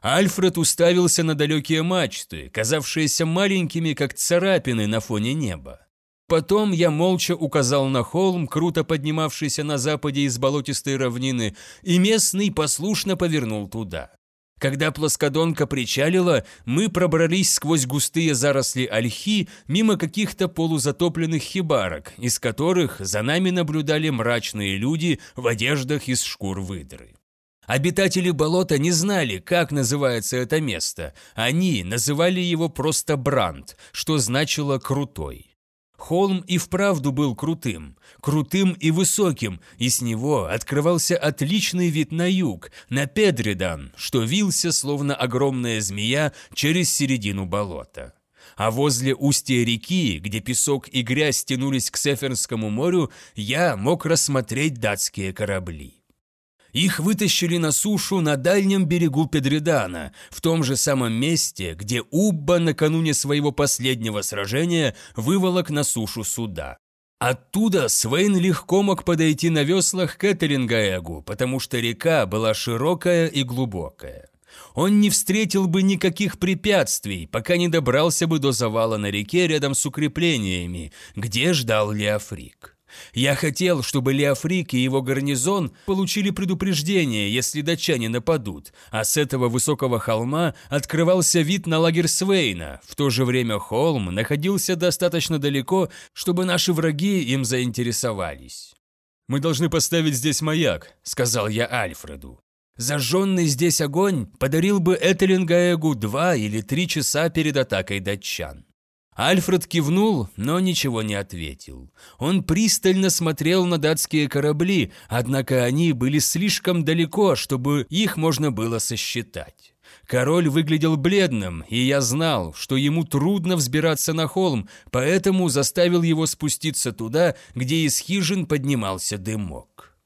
Альфред уставился на далекие мачты, казавшиеся маленькими, как царапины на фоне неба. Потом я молча указал на холм, круто поднимавшийся на западе из болотистой равнины, и местный послушно повернул туда. Когда плоскодонка причалила, мы пробрались сквозь густые заросли ольхи мимо каких-то полузатопленных хибарок, из которых за нами наблюдали мрачные люди в одеждах из шкур выдры. Обитатели болота не знали, как называется это место. Они называли его просто Бранд, что значило «крутой». Холм и вправду был крутым, крутым и высоким, и с него открывался отличный вид на юг, на Педридан, что вился, словно огромная змея, через середину болота. А возле устья реки, где песок и грязь тянулись к Сефернскому морю, я мог рассмотреть датские корабли. Их вытащили на сушу на дальнем берегу Педридана, в том же самом месте, где Убба накануне своего последнего сражения выволок на сушу суда. Оттуда Свейн легко мог подойти на веслах к Этерингаэгу, потому что река была широкая и глубокая. Он не встретил бы никаких препятствий, пока не добрался бы до завала на реке рядом с укреплениями, где ждал Леофрик. Я хотел, чтобы Леофрик и его гарнизон получили предупреждение, если датчане нападут, а с этого высокого холма открывался вид на лагерь Свейна. В то же время холм находился достаточно далеко, чтобы наши враги им заинтересовались. «Мы должны поставить здесь маяк», — сказал я Альфреду. Зажженный здесь огонь подарил бы Этелингаэгу два или три часа перед атакой датчан. Альфред кивнул, но ничего не ответил. Он пристально смотрел на датские корабли, однако они были слишком далеко, чтобы их можно было сосчитать. Король выглядел бледным, и я знал, что ему трудно взбираться на холм, поэтому заставил его спуститься туда, где из хижин поднимался дымок.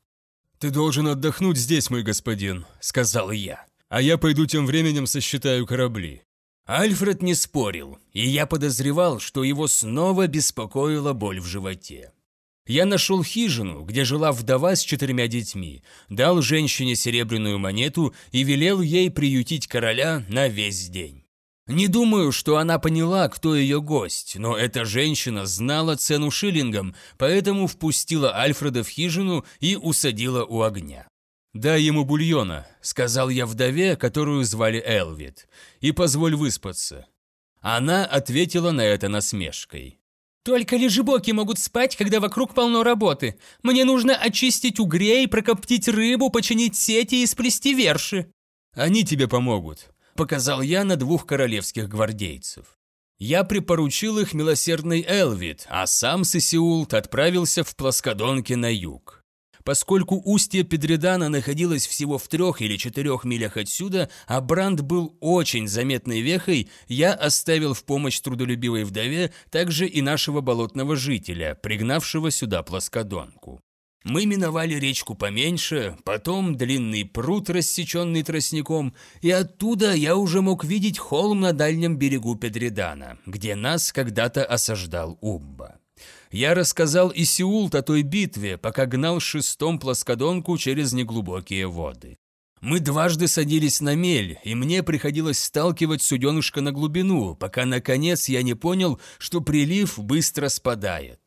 «Ты должен отдохнуть здесь, мой господин», — сказал я. «А я пойду тем временем сосчитаю корабли». Альфред не спорил, и я подозревал, что его снова беспокоила боль в животе. Я нашел хижину, где жила вдова с четырьмя детьми, дал женщине серебряную монету и велел ей приютить короля на весь день. Не думаю, что она поняла, кто ее гость, но эта женщина знала цену шиллингам, поэтому впустила Альфреда в хижину и усадила у огня. «Дай ему бульона», — сказал я вдове, которую звали Элвит, — «и позволь выспаться». Она ответила на это насмешкой. «Только лежебоки могут спать, когда вокруг полно работы. Мне нужно очистить угрей, прокоптить рыбу, починить сети и сплести верши». «Они тебе помогут», – показал я на двух королевских гвардейцев. Я припоручил их милосердный Элвит, а сам Сесиулт отправился в плоскодонке на юг. Поскольку устье Педредана находилось всего в трех или четырех милях отсюда, а Бранд был очень заметной вехой, я оставил в помощь трудолюбивой вдове также и нашего болотного жителя, пригнавшего сюда плоскодонку. Мы миновали речку поменьше, потом длинный пруд, рассеченный тростником, и оттуда я уже мог видеть холм на дальнем берегу Педредана, где нас когда-то осаждал Убба. Я рассказал и Сеулт о той битве, пока гнал шестом плоскодонку через неглубокие воды. Мы дважды садились на мель, и мне приходилось сталкивать суденышко на глубину, пока наконец я не понял, что прилив быстро спадает.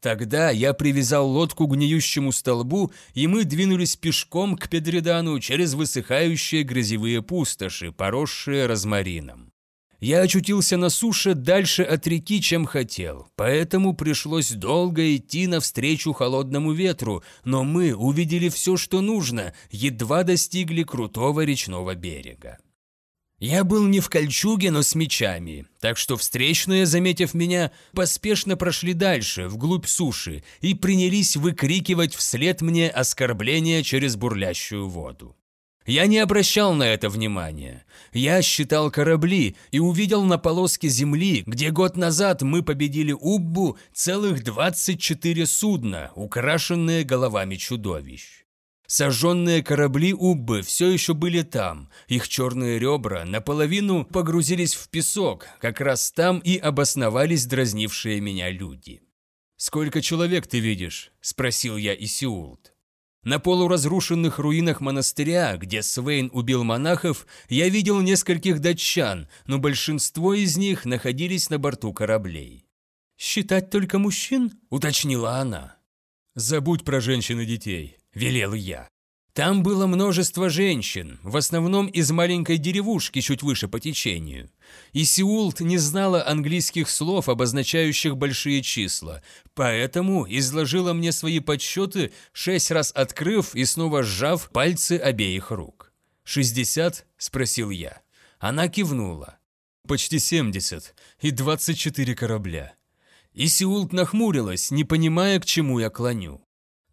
Тогда я привязал лодку к гниющему столбу, и мы двинулись пешком к Педредану через высыхающие грязевые пустоши, поросшие розмарином. Я очутился на суше дальше от реки, чем хотел, поэтому пришлось долго идти навстречу холодному ветру, но мы увидели все, что нужно, едва достигли крутого речного берега. Я был не в кольчуге, но с мечами, так что встречные, заметив меня, поспешно прошли дальше, вглубь суши, и принялись выкрикивать вслед мне оскорбления через бурлящую воду. Я не обращал на это внимания. Я считал корабли и увидел на полоске земли, где год назад мы победили Уббу, целых 24 судна, украшенные головами чудовищ. Сожженные корабли Уббы все еще были там, их черные ребра наполовину погрузились в песок, как раз там и обосновались дразнившие меня люди. «Сколько человек ты видишь?» – спросил я Исиулт. На полуразрушенных руинах монастыря, где Свейн убил монахов, я видел нескольких датчан, но большинство из них находились на борту кораблей. «Считать только мужчин?» – уточнила она. «Забудь про женщин и детей», – велел я. Там было множество женщин, в основном из маленькой деревушки чуть выше по течению. И Сеулт не знала английских слов, обозначающих большие числа, поэтому изложила мне свои подсчеты, шесть раз открыв и снова сжав пальцы обеих рук. «Шестьдесят?» – спросил я. Она кивнула. «Почти семьдесят и двадцать четыре корабля». И Сеулт нахмурилась, не понимая, к чему я клоню.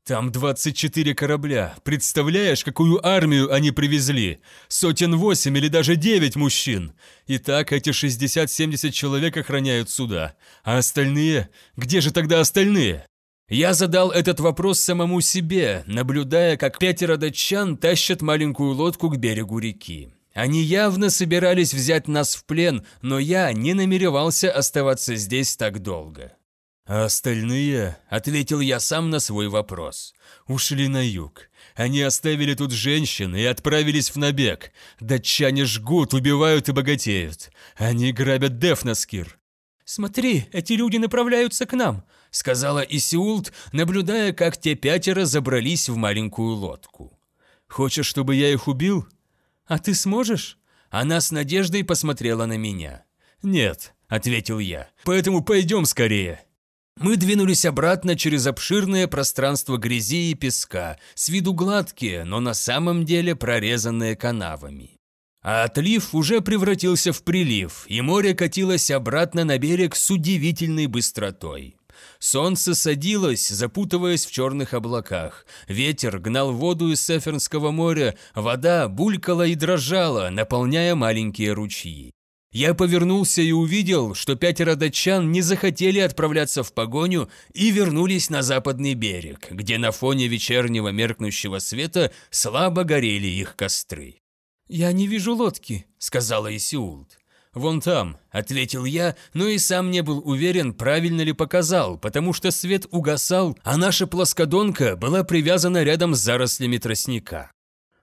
Там 24 корабля. Представляешь, какую армию они привезли? Сотен восемь или даже девять мужчин. И так эти 60-70 человек охраняют суда. А остальные? Где же тогда остальные? Я задал этот вопрос самому себе, наблюдая, как пятеро датчан тащат маленькую лодку к берегу реки. Они явно собирались взять нас в плен, но я не намеревался оставаться здесь так долго. А остальные, ответил я сам на свой вопрос, ушли на юг. Они оставили тут женщин и отправились в набег. Датчане жгут, убивают и богатеют. Они грабят Дефнаскир. «Смотри, эти люди направляются к нам», — сказала Исиулт, наблюдая, как те пятеро забрались в маленькую лодку. «Хочешь, чтобы я их убил?» «А ты сможешь?» Она с надеждой посмотрела на меня. «Нет», — ответил я, — «поэтому пойдем скорее». Мы двинулись обратно через обширное пространство грязи и песка, с виду гладкие, но на самом деле прорезанные канавами. А отлив уже превратился в прилив, и море катилось обратно на берег с удивительной быстротой. Солнце садилось, запутываясь в черных облаках. Ветер гнал воду из Сефернского моря, вода булькала и дрожала, наполняя маленькие ручьи. Я повернулся и увидел, что пятеро датчан не захотели отправляться в погоню и вернулись на западный берег, где на фоне вечернего меркнущего света слабо горели их костры. «Я не вижу лодки», — сказала Исиулт. «Вон там», — ответил я, но и сам не был уверен, правильно ли показал, потому что свет угасал, а наша плоскодонка была привязана рядом с зарослями тростника.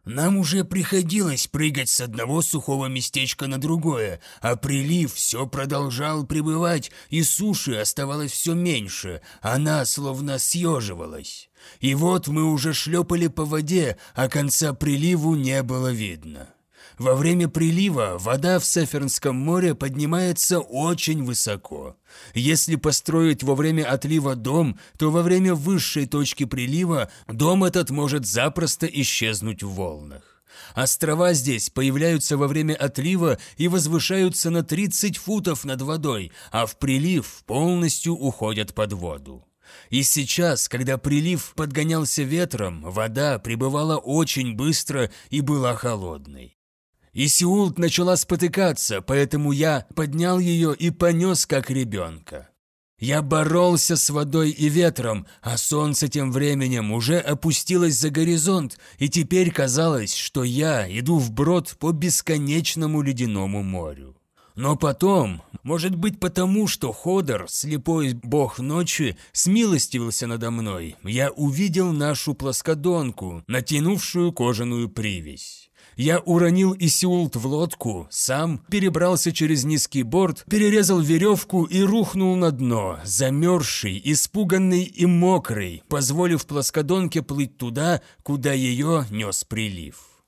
Нам уже приходилось прыгать с одного сухого местечка на другое, а прилив все продолжал пребывать, и суши оставалось все меньше, она словно съеживалась. И вот мы уже шлепали по воде, а конца приливу не было видно. Во время прилива вода в Сефернском море поднимается очень высоко. Если построить во время отлива дом, то во время высшей точки прилива дом этот может запросто исчезнуть в волнах. Острова здесь появляются во время отлива и возвышаются на 30 футов над водой, а в прилив полностью уходят под воду. И сейчас, когда прилив подгонялся ветром, вода прибывала очень быстро и была холодной. И Сеулт начала спотыкаться, поэтому я поднял ее и понес как ребенка. Я боролся с водой и ветром, а солнце тем временем уже опустилось за горизонт, и теперь казалось, что я иду вброд по бесконечному ледяному морю. Но потом, может быть потому, что Ходор, слепой бог ночи, смилостивился надо мной, я увидел нашу плоскодонку, натянувшую кожаную привязь. Я уронил Исиулт в лодку, сам перебрался через низкий борт, перерезал веревку и рухнул на дно, замерзший, испуганный и мокрый, позволив плоскодонке плыть туда, куда ее нес прилив.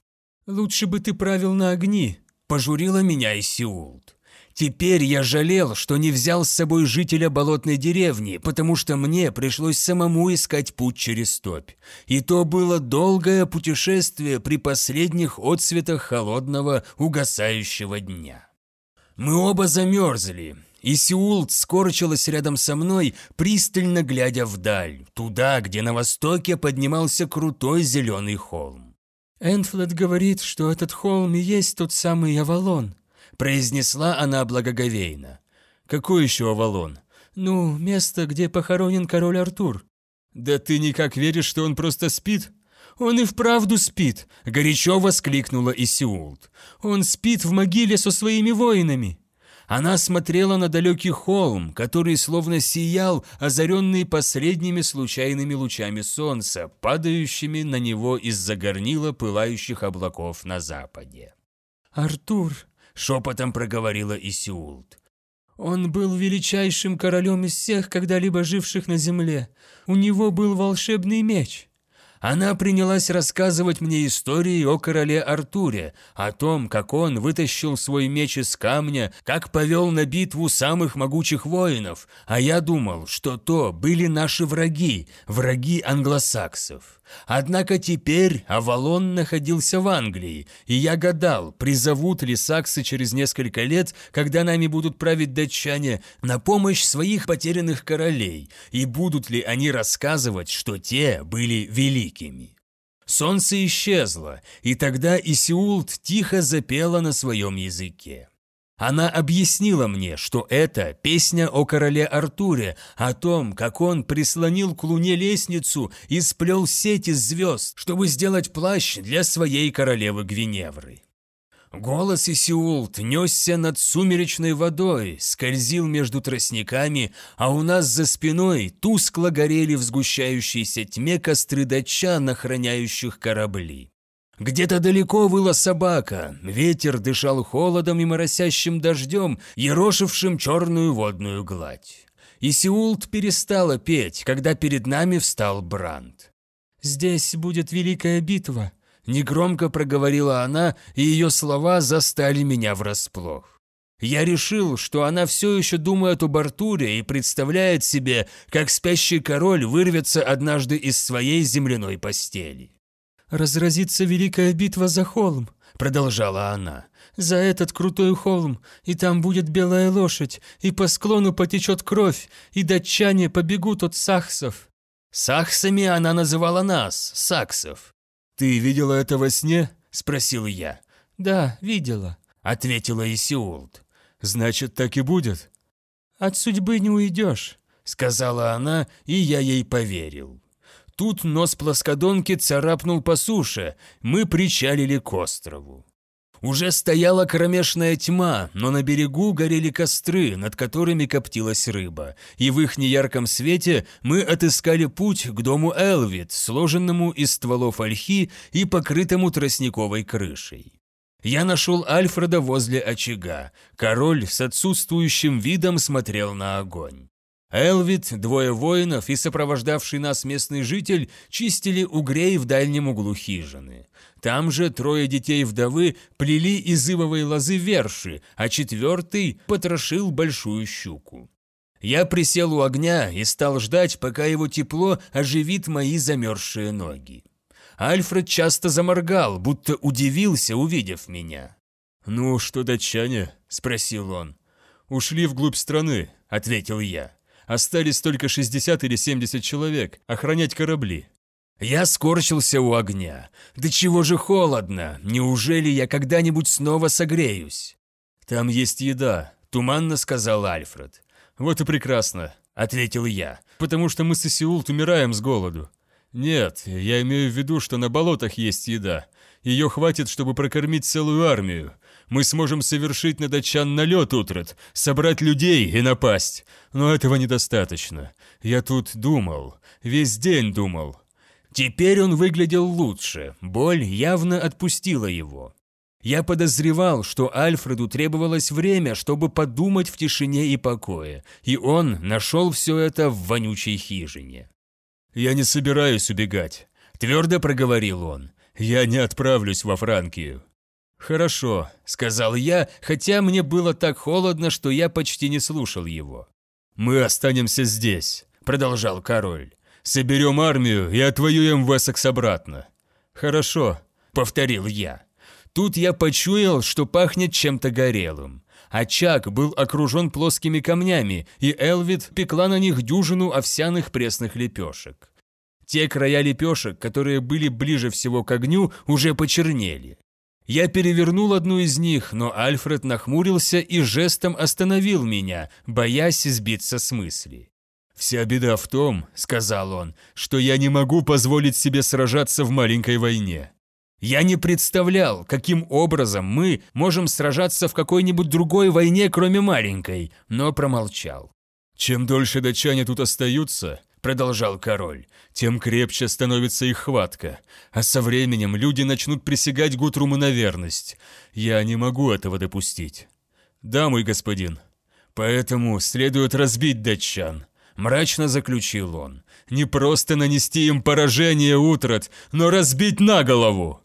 «Лучше бы ты правил на огни», – пожурила меня Исиулт. Теперь я жалел, что не взял с собой жителя болотной деревни, потому что мне пришлось самому искать путь через топь. И то было долгое путешествие при последних отсветах холодного угасающего дня. Мы оба замерзли, и Сеулт скорчилась рядом со мной, пристально глядя вдаль, туда, где на востоке поднимался крутой зеленый холм. «Энфлет говорит, что этот холм и есть тот самый Авалон», произнесла она благоговейно. «Какой еще Авалон?» «Ну, место, где похоронен король Артур». «Да ты никак веришь, что он просто спит?» «Он и вправду спит!» – горячо воскликнула Исиулт. «Он спит в могиле со своими воинами!» Она смотрела на далекий холм, который словно сиял, озаренный последними случайными лучами солнца, падающими на него из-за горнила пылающих облаков на западе. «Артур!» Шепотом проговорила Исиулт. Он был величайшим королем из всех, когда-либо живших на земле. У него был волшебный меч. Она принялась рассказывать мне истории о короле Артуре, о том, как он вытащил свой меч из камня, как повел на битву самых могучих воинов, а я думал, что то были наши враги, враги англосаксов. Однако теперь Авалон находился в Англии, и я гадал, призовут ли саксы через несколько лет, когда нами будут править датчане, на помощь своих потерянных королей, и будут ли они рассказывать, что те были великими. Солнце исчезло, и тогда Исиулт тихо запела на своем языке. Она объяснила мне, что это песня о короле Артуре, о том, как он прислонил к луне лестницу и сплел сеть из звезд, чтобы сделать плащ для своей королевы Гвиневры. Голос Исиулт несся над сумеречной водой, скользил между тростниками, а у нас за спиной тускло горели в сгущающейся тьме костры датчан, охраняющих корабли. Где-то далеко выла собака, ветер дышал холодом и моросящим дождем, ерошившим черную водную гладь. И Сеулт перестала петь, когда перед нами встал Бранд. «Здесь будет великая битва», — негромко проговорила она, и ее слова застали меня врасплох. Я решил, что она все еще думает об Артуре и представляет себе, как спящий король вырвется однажды из своей земляной постели разразится великая битва за холм», – продолжала она. «За этот крутой холм, и там будет белая лошадь, и по склону потечет кровь, и датчане побегут от саксов». Саксами она называла нас, саксов. «Ты видела это во сне?» – спросил я. «Да, видела», – ответила Исиулт. «Значит, так и будет?» «От судьбы не уйдешь», – сказала она, и я ей поверил. Тут нос плоскодонки царапнул по суше, мы причалили к острову. Уже стояла кромешная тьма, но на берегу горели костры, над которыми коптилась рыба, и в их неярком свете мы отыскали путь к дому Элвит, сложенному из стволов ольхи и покрытому тростниковой крышей. Я нашел Альфреда возле очага. Король с отсутствующим видом смотрел на огонь. Элвит, двое воинов и сопровождавший нас местный житель чистили угрей в дальнем углу хижины. Там же трое детей вдовы плели из ивовой лозы верши, а четвертый потрошил большую щуку. Я присел у огня и стал ждать, пока его тепло оживит мои замерзшие ноги. Альфред часто заморгал, будто удивился, увидев меня. «Ну, что датчане?» – спросил он. «Ушли вглубь страны», – ответил я. Остались только 60 или 70 человек охранять корабли. Я скорчился у огня. Да чего же холодно? Неужели я когда-нибудь снова согреюсь? Там есть еда, туманно сказал Альфред. Вот и прекрасно, ответил я, потому что мы с Исиулт умираем с голоду. Нет, я имею в виду, что на болотах есть еда. Ее хватит, чтобы прокормить целую армию мы сможем совершить на датчан налет, Утрат, собрать людей и напасть. Но этого недостаточно. Я тут думал, весь день думал. Теперь он выглядел лучше, боль явно отпустила его. Я подозревал, что Альфреду требовалось время, чтобы подумать в тишине и покое, и он нашел все это в вонючей хижине. «Я не собираюсь убегать», – твердо проговорил он. «Я не отправлюсь во Франкию. «Хорошо», — сказал я, хотя мне было так холодно, что я почти не слушал его. «Мы останемся здесь», — продолжал король. «Соберем армию и отвоюем Вессекс обратно». «Хорошо», — повторил я. Тут я почуял, что пахнет чем-то горелым. Очаг был окружен плоскими камнями, и Элвид пекла на них дюжину овсяных пресных лепешек. Те края лепешек, которые были ближе всего к огню, уже почернели. Я перевернул одну из них, но Альфред нахмурился и жестом остановил меня, боясь сбиться с мысли. «Вся беда в том, — сказал он, — что я не могу позволить себе сражаться в маленькой войне». Я не представлял, каким образом мы можем сражаться в какой-нибудь другой войне, кроме маленькой, но промолчал. Чем дольше датчане тут остаются, – продолжал король, – тем крепче становится их хватка, а со временем люди начнут присягать Гутруму на верность. Я не могу этого допустить. Да, мой господин. Поэтому следует разбить датчан, мрачно заключил он. Не просто нанести им поражение утрат, но разбить на голову.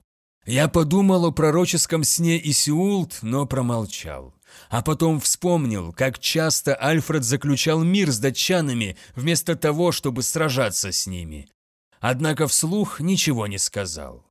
Я подумал о пророческом сне Исиулт, но промолчал. А потом вспомнил, как часто Альфред заключал мир с датчанами вместо того, чтобы сражаться с ними. Однако вслух ничего не сказал.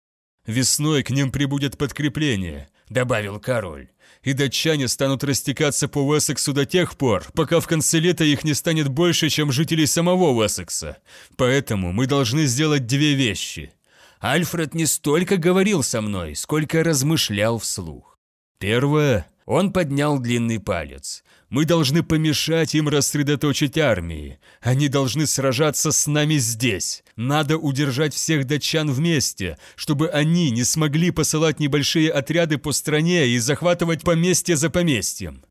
«Весной к ним прибудет подкрепление», — добавил король. «И датчане станут растекаться по Уэссексу до тех пор, пока в конце лета их не станет больше, чем жителей самого Уэссекса. Поэтому мы должны сделать две вещи». Альфред не столько говорил со мной, сколько размышлял вслух. Первое он поднял длинный палец. «Мы должны помешать им рассредоточить армии. Они должны сражаться с нами здесь. Надо удержать всех датчан вместе, чтобы они не смогли посылать небольшие отряды по стране и захватывать поместье за поместьем».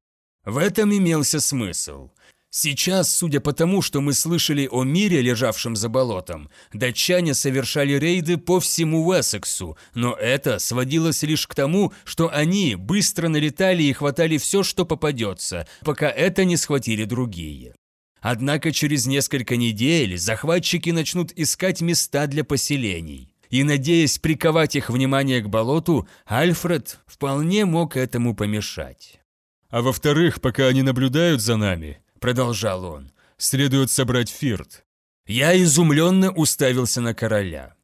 В этом имелся смысл. Сейчас, судя по тому, что мы слышали о мире, лежавшем за болотом, датчане совершали рейды по всему Уэссексу, но это сводилось лишь к тому, что они быстро налетали и хватали все, что попадется, пока это не схватили другие. Однако через несколько недель захватчики начнут искать места для поселений. И, надеясь приковать их внимание к болоту, Альфред вполне мог этому помешать. А во-вторых, пока они наблюдают за нами, продолжал он, следует собрать фирт. Я изумленно уставился на короля.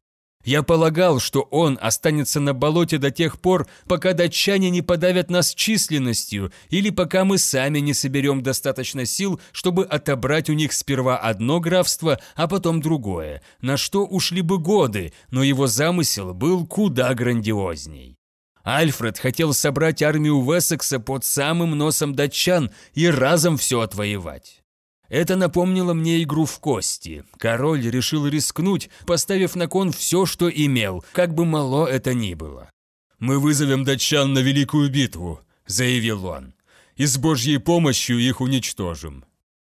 Я полагал, что он останется на болоте до тех пор, пока датчане не подавят нас численностью, или пока мы сами не соберем достаточно сил, чтобы отобрать у них сперва одно графство, а потом другое, на что ушли бы годы, но его замысел был куда грандиозней. Альфред хотел собрать армию Вессекса под самым носом датчан и разом все отвоевать. Это напомнило мне игру в кости. Король решил рискнуть, поставив на кон все, что имел, как бы мало это ни было. «Мы вызовем датчан на великую битву», – заявил он. «И с Божьей помощью их уничтожим».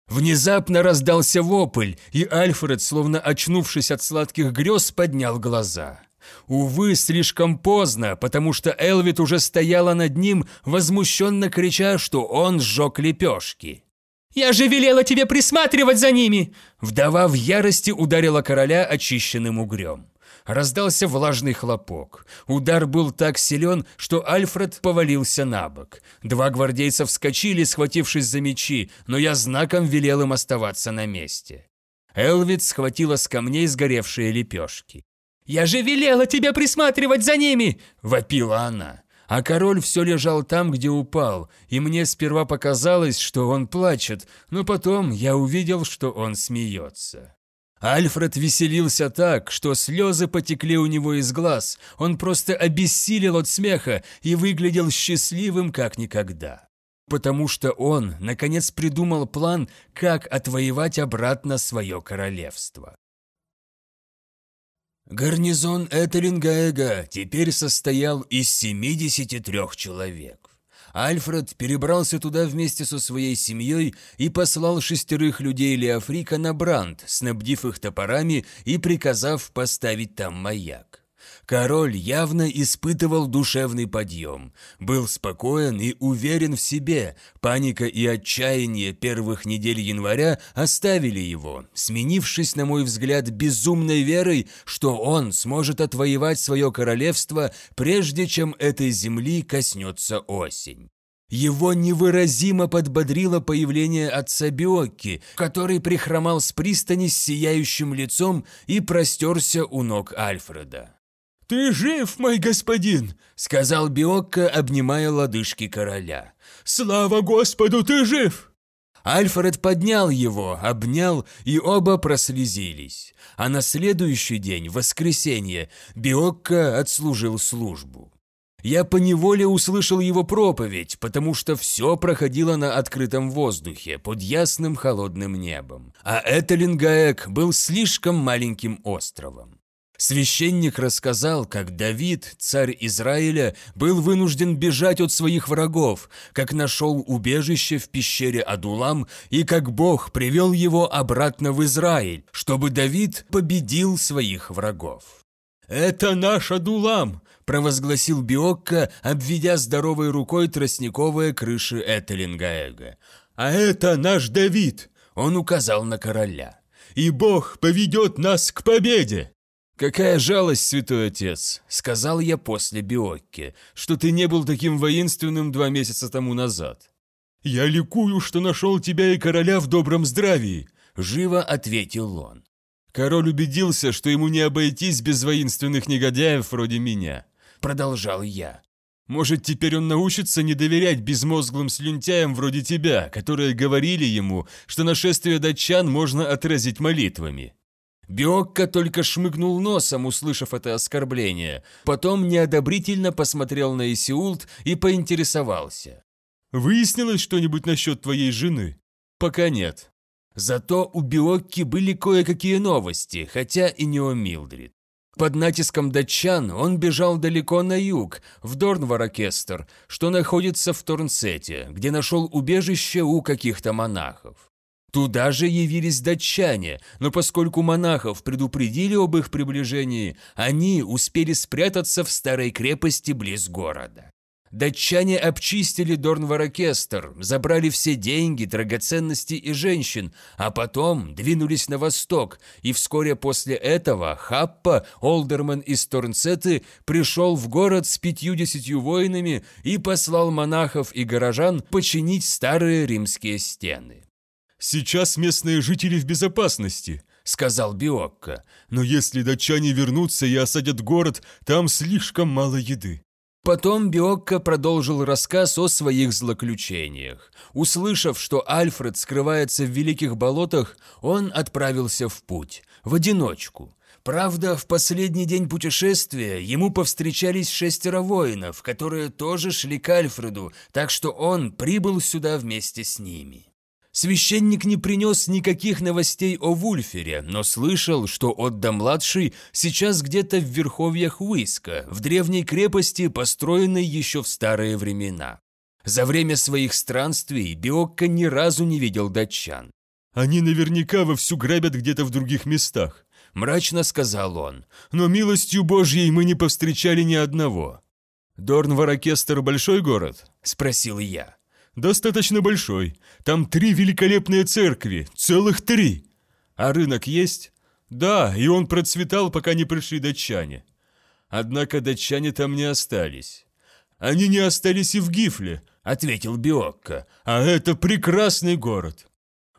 Внезапно раздался вопль, и Альфред, словно очнувшись от сладких грез, поднял глаза. Увы, слишком поздно, потому что Элвит уже стояла над ним, возмущенно крича, что он сжег лепешки. «Я же велела тебе присматривать за ними!» Вдова в ярости ударила короля очищенным угрем. Раздался влажный хлопок. Удар был так силен, что Альфред повалился на бок. Два гвардейца вскочили, схватившись за мечи, но я знаком велел им оставаться на месте. Элвит схватила с камней сгоревшие лепешки. «Я же велела тебе присматривать за ними!» – вопила она. А король все лежал там, где упал, и мне сперва показалось, что он плачет, но потом я увидел, что он смеется. Альфред веселился так, что слезы потекли у него из глаз, он просто обессилел от смеха и выглядел счастливым как никогда. Потому что он, наконец, придумал план, как отвоевать обратно свое королевство. Гарнизон Этерингаэга теперь состоял из 73 человек. Альфред перебрался туда вместе со своей семьей и послал шестерых людей Леофрика на Бранд, снабдив их топорами и приказав поставить там маяк. Король явно испытывал душевный подъем, был спокоен и уверен в себе. Паника и отчаяние первых недель января оставили его, сменившись, на мой взгляд, безумной верой, что он сможет отвоевать свое королевство, прежде чем этой земли коснется осень. Его невыразимо подбодрило появление отца Биокки, который прихромал с пристани с сияющим лицом и простерся у ног Альфреда. «Ты жив, мой господин!» — сказал Биокко, обнимая лодыжки короля. «Слава Господу, ты жив!» Альфред поднял его, обнял, и оба прослезились. А на следующий день, воскресенье, Биокко отслужил службу. Я поневоле услышал его проповедь, потому что все проходило на открытом воздухе, под ясным холодным небом. А Этелингаек был слишком маленьким островом. Священник рассказал, как Давид, царь Израиля, был вынужден бежать от своих врагов, как нашел убежище в пещере Адулам и как Бог привел его обратно в Израиль, чтобы Давид победил своих врагов. «Это наш Адулам!» – провозгласил Биокко, обведя здоровой рукой тростниковые крыши Этелингаэга. «А это наш Давид!» – он указал на короля. «И Бог поведет нас к победе!» «Какая жалость, святой отец!» – сказал я после Биокки, что ты не был таким воинственным два месяца тому назад. «Я ликую, что нашел тебя и короля в добром здравии!» – живо ответил он. «Король убедился, что ему не обойтись без воинственных негодяев вроде меня», – продолжал я. «Может, теперь он научится не доверять безмозглым слюнтяям вроде тебя, которые говорили ему, что нашествие датчан можно отразить молитвами?» Биокко только шмыгнул носом, услышав это оскорбление, потом неодобрительно посмотрел на Исиулт и поинтересовался. «Выяснилось что-нибудь насчет твоей жены?» «Пока нет. Зато у Биокки были кое-какие новости, хотя и не о Милдрид. Под натиском датчан он бежал далеко на юг, в Дорнваракестер, что находится в Торнсете, где нашел убежище у каких-то монахов. Туда же явились датчане, но поскольку монахов предупредили об их приближении, они успели спрятаться в старой крепости близ города. Датчане обчистили Дорнваракестер, забрали все деньги, драгоценности и женщин, а потом двинулись на восток, и вскоре после этого Хаппа, Олдерман из Торнцеты, пришел в город с пятью-десятью воинами и послал монахов и горожан починить старые римские стены. «Сейчас местные жители в безопасности», –— сказал Биокко. «Но если датчане вернутся и осадят город, там слишком мало еды». Потом Биокко продолжил рассказ о своих злоключениях. Услышав, что Альфред скрывается в Великих Болотах, он отправился в путь, в одиночку. Правда, в последний день путешествия ему повстречались шестеро воинов, которые тоже шли к Альфреду, так что он прибыл сюда вместе с ними. Священник не принес никаких новостей о Вульфере, но слышал, что Отда-младший сейчас где-то в верховьях Уиска, в древней крепости, построенной еще в старые времена. За время своих странствий Биокко ни разу не видел датчан. «Они наверняка вовсю грабят где-то в других местах», – мрачно сказал он. «Но милостью Божьей мы не повстречали ни одного». «Дорн-Варакестер – большой город?» – спросил я. «Достаточно большой. Там три великолепные церкви, целых три. А рынок есть? Да, и он процветал, пока не пришли датчане. Однако датчане там не остались. Они не остались и в Гифле, ответил Биокко. А это прекрасный город.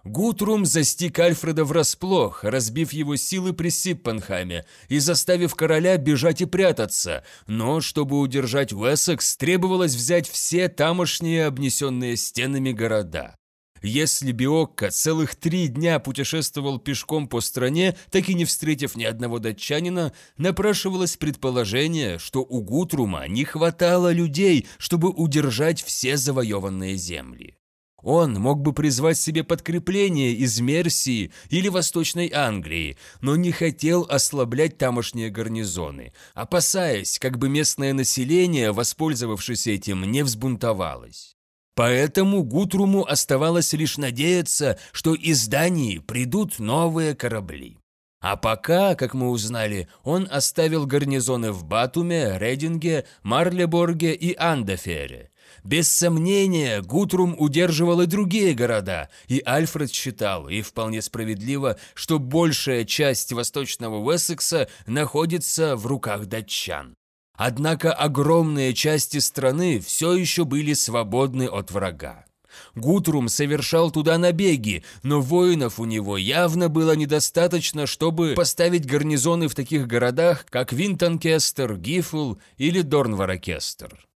Гутрум застиг Альфреда врасплох, разбив его силы при Сиппанхаме и заставив короля бежать и прятаться, но, чтобы удержать Уэссекс, требовалось взять все тамошние обнесенные стенами города. Если Биокко целых три дня путешествовал пешком по стране, так и не встретив ни одного датчанина, напрашивалось предположение, что у Гутрума не хватало людей, чтобы удержать все завоеванные земли. Он мог бы призвать себе подкрепление из Мерсии или Восточной Англии, но не хотел ослаблять тамошние гарнизоны, опасаясь, как бы местное население, воспользовавшись этим, не взбунтовалось. Поэтому Гутруму оставалось лишь надеяться, что из Дании придут новые корабли. А пока, как мы узнали, он оставил гарнизоны в Батуме, Рединге, Марлеборге и Андафере. Без сомнения, Гутрум удерживал и другие города, и Альфред считал, и вполне справедливо, что большая часть восточного Уэссекса находится в руках датчан. Однако огромные части страны все еще были свободны от врага. Гутрум совершал туда набеги, но воинов у него явно было недостаточно, чтобы поставить гарнизоны в таких городах, как Винтонкестер, Гифл или Дорнваракестер.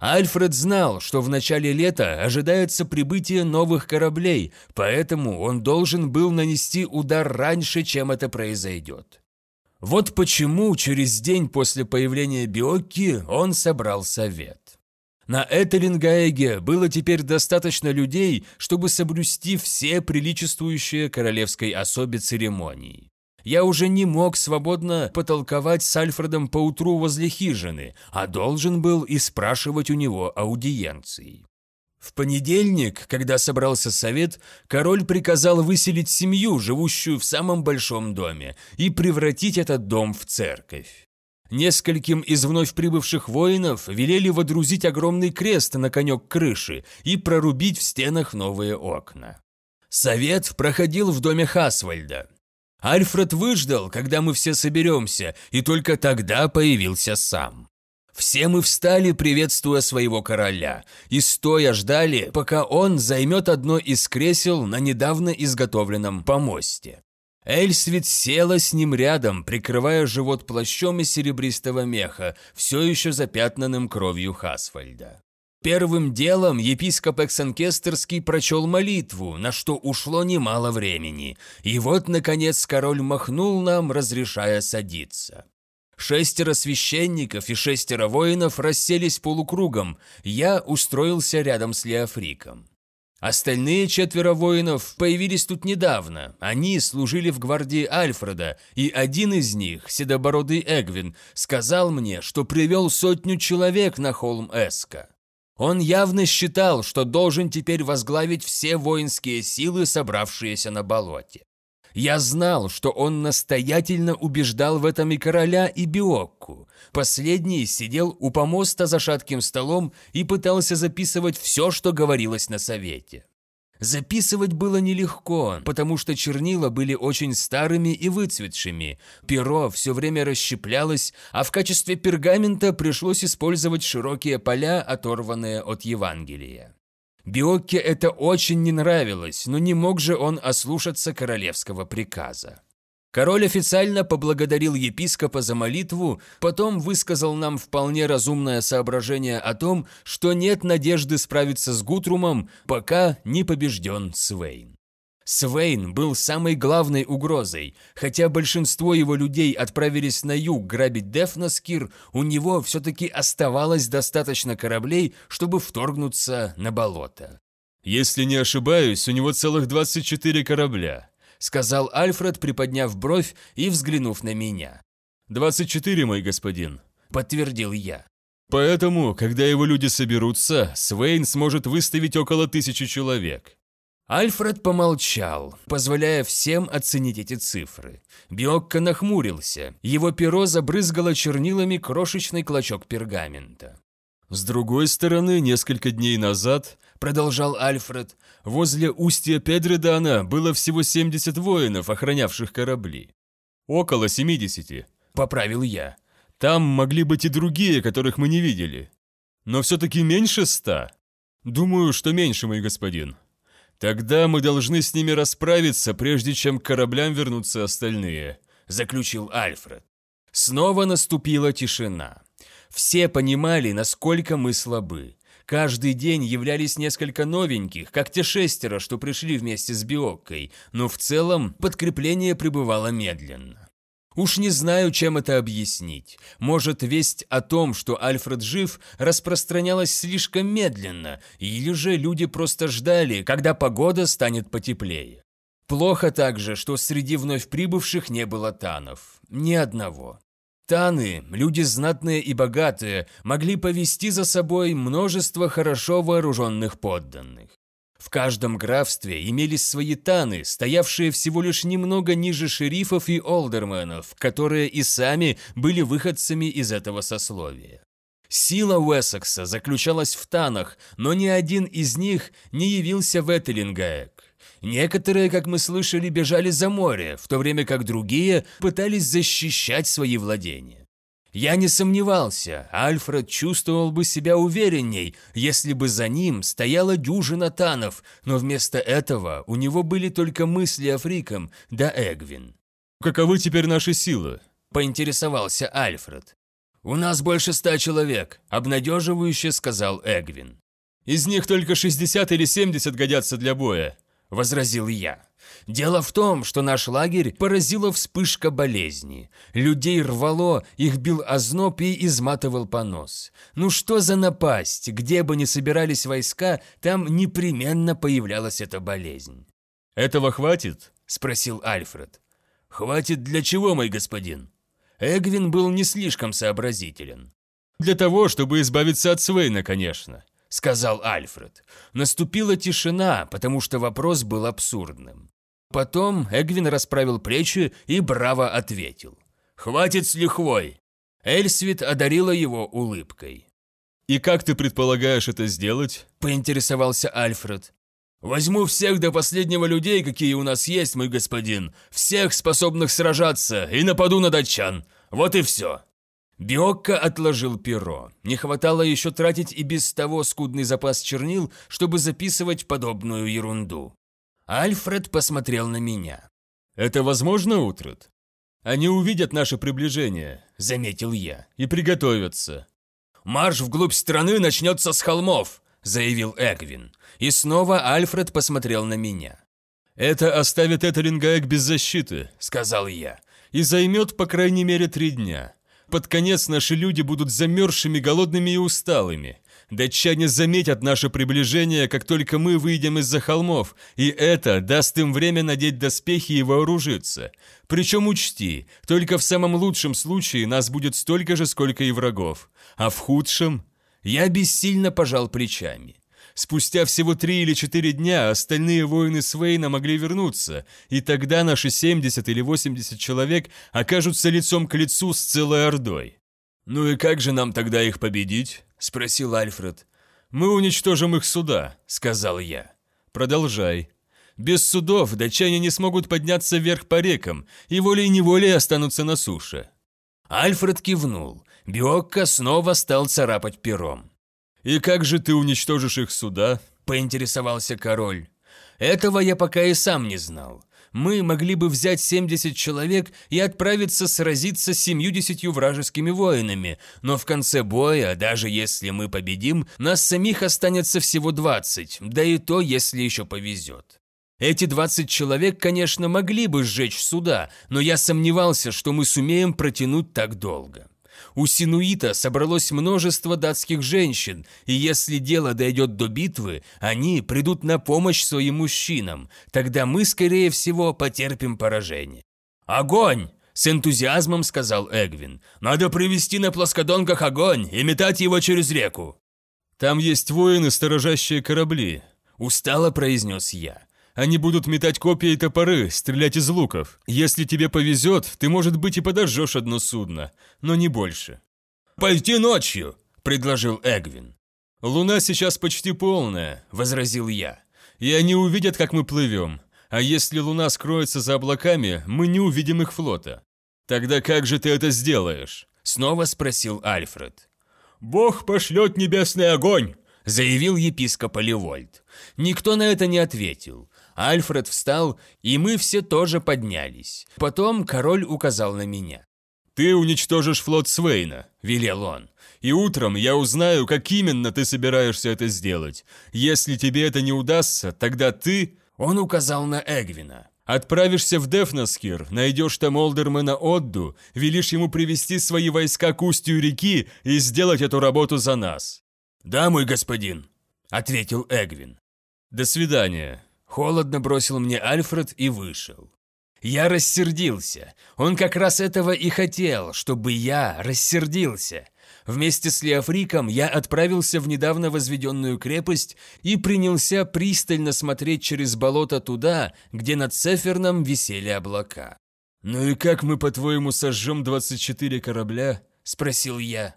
Альфред знал, что в начале лета ожидается прибытие новых кораблей, поэтому он должен был нанести удар раньше, чем это произойдет. Вот почему через день после появления Биокки он собрал совет. На Этелингаеге было теперь достаточно людей, чтобы соблюсти все приличествующие королевской особе церемонии. Я уже не мог свободно потолковать с Альфредом поутру возле хижины, а должен был и спрашивать у него аудиенции. В понедельник, когда собрался совет, король приказал выселить семью, живущую в самом большом доме, и превратить этот дом в церковь. Нескольким из вновь прибывших воинов велели водрузить огромный крест на конек крыши и прорубить в стенах новые окна. Совет проходил в доме Хасвальда. Альфред выждал, когда мы все соберемся, и только тогда появился сам. Все мы встали, приветствуя своего короля, и стоя ждали, пока он займет одно из кресел на недавно изготовленном помосте. Эльсвит села с ним рядом, прикрывая живот плащом из серебристого меха, все еще запятнанным кровью Хасфальда. Первым делом епископ Эксенкестерский прочел молитву, на что ушло немало времени, и вот, наконец, король махнул нам, разрешая садиться. Шестеро священников и шестеро воинов расселись полукругом, я устроился рядом с Леофриком. Остальные четверо воинов появились тут недавно. Они служили в гвардии Альфреда, и один из них, седобородый Эгвин, сказал мне, что привел сотню человек на холм Эска. Он явно считал, что должен теперь возглавить все воинские силы, собравшиеся на болоте. Я знал, что он настоятельно убеждал в этом и короля, и Биокку. Последний сидел у помоста за шатким столом и пытался записывать все, что говорилось на совете. Записывать было нелегко, потому что чернила были очень старыми и выцветшими, перо все время расщеплялось, а в качестве пергамента пришлось использовать широкие поля, оторванные от Евангелия. Биокке это очень не нравилось, но не мог же он ослушаться королевского приказа. Король официально поблагодарил епископа за молитву, потом высказал нам вполне разумное соображение о том, что нет надежды справиться с Гутрумом, пока не побежден Свейн. Свейн был самой главной угрозой. Хотя большинство его людей отправились на юг грабить Дефнаскир, у него все-таки оставалось достаточно кораблей, чтобы вторгнуться на болото. Если не ошибаюсь, у него целых 24 корабля сказал Альфред, приподняв бровь и взглянув на меня. «Двадцать четыре, мой господин», – подтвердил я. «Поэтому, когда его люди соберутся, Свейн сможет выставить около тысячи человек». Альфред помолчал, позволяя всем оценить эти цифры. Биокко нахмурился, его перо забрызгало чернилами крошечный клочок пергамента. С другой стороны, несколько дней назад, продолжал Альфред, возле устья Педредана было всего 70 воинов, охранявших корабли. Около 70, поправил я. Там могли быть и другие, которых мы не видели. Но все-таки меньше ста. Думаю, что меньше, мой господин. Тогда мы должны с ними расправиться, прежде чем к кораблям вернутся остальные, заключил Альфред. Снова наступила тишина. Все понимали, насколько мы слабы. Каждый день являлись несколько новеньких, как те шестеро, что пришли вместе с Биоккой, но в целом подкрепление пребывало медленно. Уж не знаю, чем это объяснить. Может, весть о том, что Альфред жив, распространялась слишком медленно, или же люди просто ждали, когда погода станет потеплее. Плохо также, что среди вновь прибывших не было танов. Ни одного. Таны, люди знатные и богатые, могли повести за собой множество хорошо вооруженных подданных. В каждом графстве имелись свои таны, стоявшие всего лишь немного ниже шерифов и олдерменов, которые и сами были выходцами из этого сословия. Сила Уэссекса заключалась в танах, но ни один из них не явился в Этелингаек. Некоторые, как мы слышали, бежали за море, в то время как другие пытались защищать свои владения. Я не сомневался, Альфред чувствовал бы себя уверенней, если бы за ним стояла дюжина танов, но вместо этого у него были только мысли о Фриком да Эгвин. «Каковы теперь наши силы?» – поинтересовался Альфред. «У нас больше ста человек», – обнадеживающе сказал Эгвин. «Из них только 60 или 70 годятся для боя возразил я. Дело в том, что наш лагерь поразила вспышка болезни. Людей рвало, их бил озноб и изматывал понос. Ну что за напасть? Где бы ни собирались войска, там непременно появлялась эта болезнь. «Этого хватит?» – спросил Альфред. «Хватит для чего, мой господин?» Эгвин был не слишком сообразителен. «Для того, чтобы избавиться от Свейна, конечно сказал Альфред. Наступила тишина, потому что вопрос был абсурдным. Потом Эгвин расправил плечи и браво ответил. «Хватит с лихвой!» Эльсвит одарила его улыбкой. «И как ты предполагаешь это сделать?» – поинтересовался Альфред. «Возьму всех до последнего людей, какие у нас есть, мой господин, всех способных сражаться, и нападу на датчан. Вот и все». Биокко отложил перо. Не хватало еще тратить и без того скудный запас чернил, чтобы записывать подобную ерунду. Альфред посмотрел на меня. «Это возможно, Утрат?» «Они увидят наше приближение», — заметил я, — «и приготовятся». «Марш вглубь страны начнется с холмов», — заявил Эгвин. И снова Альфред посмотрел на меня. «Это оставит Этерингаек без защиты», — сказал я, — «и займет по крайней мере три дня. Под конец наши люди будут замерзшими, голодными и усталыми. Датчане заметят наше приближение, как только мы выйдем из-за холмов, и это даст им время надеть доспехи и вооружиться. Причем учти, только в самом лучшем случае нас будет столько же, сколько и врагов. А в худшем... Я бессильно пожал плечами. Спустя всего три или четыре дня остальные воины Свейна могли вернуться, и тогда наши 70 или 80 человек окажутся лицом к лицу с целой ордой. «Ну и как же нам тогда их победить?» – спросил Альфред. «Мы уничтожим их суда», – сказал я. «Продолжай». «Без судов датчане не смогут подняться вверх по рекам и волей-неволей останутся на суше». Альфред кивнул. Биокко снова стал царапать пером. «И как же ты уничтожишь их суда?» – поинтересовался король. Этого я пока и сам не знал. Мы могли бы взять 70 человек и отправиться сразиться с 70 вражескими воинами, но в конце боя, даже если мы победим, нас самих останется всего 20, да и то, если еще повезет. Эти 20 человек, конечно, могли бы сжечь суда, но я сомневался, что мы сумеем протянуть так долго. У Синуита собралось множество датских женщин, и если дело дойдет до битвы, они придут на помощь своим мужчинам, тогда мы, скорее всего, потерпим поражение. «Огонь!» – с энтузиазмом сказал Эгвин. «Надо привести на плоскодонках огонь и метать его через реку!» «Там есть воины, сторожащие корабли», – устало произнес я. Они будут метать копья и топоры, стрелять из луков. Если тебе повезет, ты, может быть, и подожжешь одно судно, но не больше». «Пойти ночью», – предложил Эгвин. «Луна сейчас почти полная», – возразил я. «И они увидят, как мы плывем. А если луна скроется за облаками, мы не увидим их флота». «Тогда как же ты это сделаешь?» – снова спросил Альфред. «Бог пошлет небесный огонь», – заявил епископ Оливольд. Никто на это не ответил. Альфред встал, и мы все тоже поднялись. Потом король указал на меня. «Ты уничтожишь флот Свейна», – велел он. «И утром я узнаю, как именно ты собираешься это сделать. Если тебе это не удастся, тогда ты...» Он указал на Эгвина. «Отправишься в Дефнаскир, найдешь там Олдермена Отду, велишь ему привести свои войска к устью реки и сделать эту работу за нас». «Да, мой господин», – ответил Эгвин. «До свидания», Холодно бросил мне Альфред и вышел. Я рассердился. Он как раз этого и хотел, чтобы я рассердился. Вместе с Леофриком я отправился в недавно возведенную крепость и принялся пристально смотреть через болото туда, где над Сеферном висели облака. «Ну и как мы, по-твоему, сожжем 24 корабля?» – спросил я.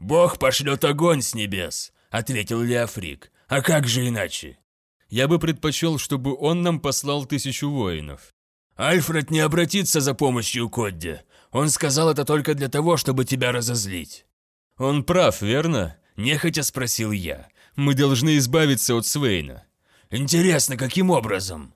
«Бог пошлет огонь с небес», – ответил Леофрик. «А как же иначе?» Я бы предпочел, чтобы он нам послал тысячу воинов. Альфред не обратится за помощью Кодди. Он сказал это только для того, чтобы тебя разозлить. Он прав, верно? Нехотя спросил я. Мы должны избавиться от Свейна. Интересно, каким образом?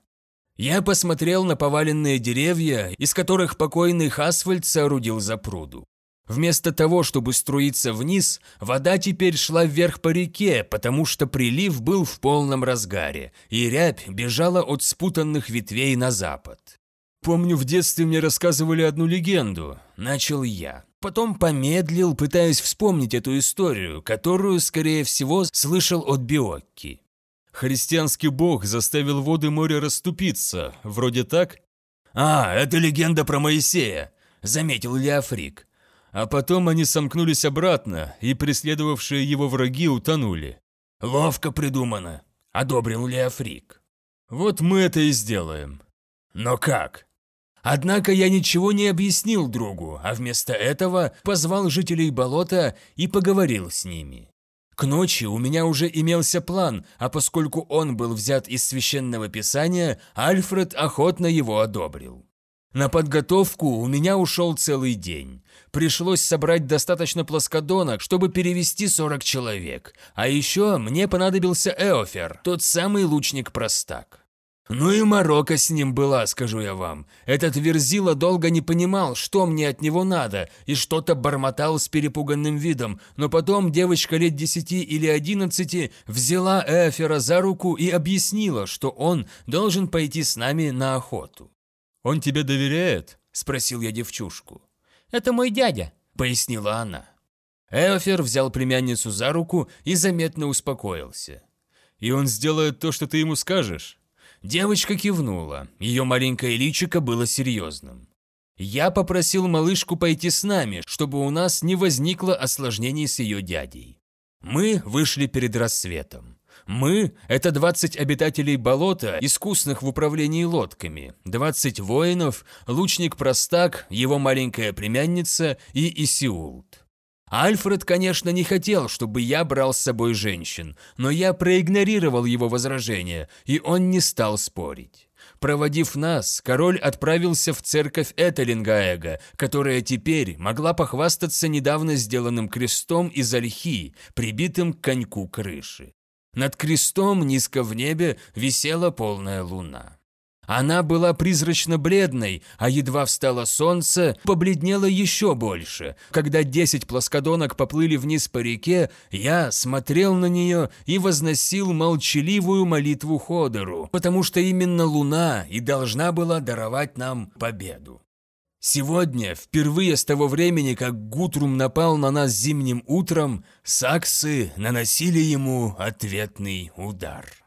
Я посмотрел на поваленные деревья, из которых покойный Хасвальд соорудил запруду. Вместо того, чтобы струиться вниз, вода теперь шла вверх по реке, потому что прилив был в полном разгаре, и рябь бежала от спутанных ветвей на запад. «Помню, в детстве мне рассказывали одну легенду», – начал я. Потом помедлил, пытаясь вспомнить эту историю, которую, скорее всего, слышал от Биокки. «Христианский бог заставил воды моря расступиться, вроде так?» «А, это легенда про Моисея», – заметил Леофрик. А потом они сомкнулись обратно, и преследовавшие его враги утонули. «Ловко придумано», – одобрил Леофрик. «Вот мы это и сделаем». «Но как?» Однако я ничего не объяснил другу, а вместо этого позвал жителей болота и поговорил с ними. К ночи у меня уже имелся план, а поскольку он был взят из священного писания, Альфред охотно его одобрил. На подготовку у меня ушел целый день. Пришлось собрать достаточно плоскодонок, чтобы перевести 40 человек. А еще мне понадобился Эофер, тот самый лучник-простак. Ну и Марокко с ним была, скажу я вам. Этот Верзила долго не понимал, что мне от него надо, и что-то бормотал с перепуганным видом, но потом девочка лет десяти или одиннадцати взяла Эофера за руку и объяснила, что он должен пойти с нами на охоту. «Он тебе доверяет?» – спросил я девчушку. «Это мой дядя», – пояснила она. Эофер взял племянницу за руку и заметно успокоился. «И он сделает то, что ты ему скажешь?» Девочка кивнула, ее маленькое личико было серьезным. Я попросил малышку пойти с нами, чтобы у нас не возникло осложнений с ее дядей. Мы вышли перед рассветом. Мы – это 20 обитателей болота, искусных в управлении лодками, 20 воинов, лучник-простак, его маленькая племянница и Исиулт. Альфред, конечно, не хотел, чтобы я брал с собой женщин, но я проигнорировал его возражения, и он не стал спорить. Проводив нас, король отправился в церковь Этелингаэга, которая теперь могла похвастаться недавно сделанным крестом из ольхи, прибитым к коньку крыши. Над крестом низко в небе висела полная луна. Она была призрачно-бледной, а едва встало солнце, побледнела еще больше. Когда десять плоскодонок поплыли вниз по реке, я смотрел на нее и возносил молчаливую молитву Ходору, потому что именно луна и должна была даровать нам победу. Сегодня, впервые с того времени, как Гутрум напал на нас зимним утром, саксы наносили ему ответный удар.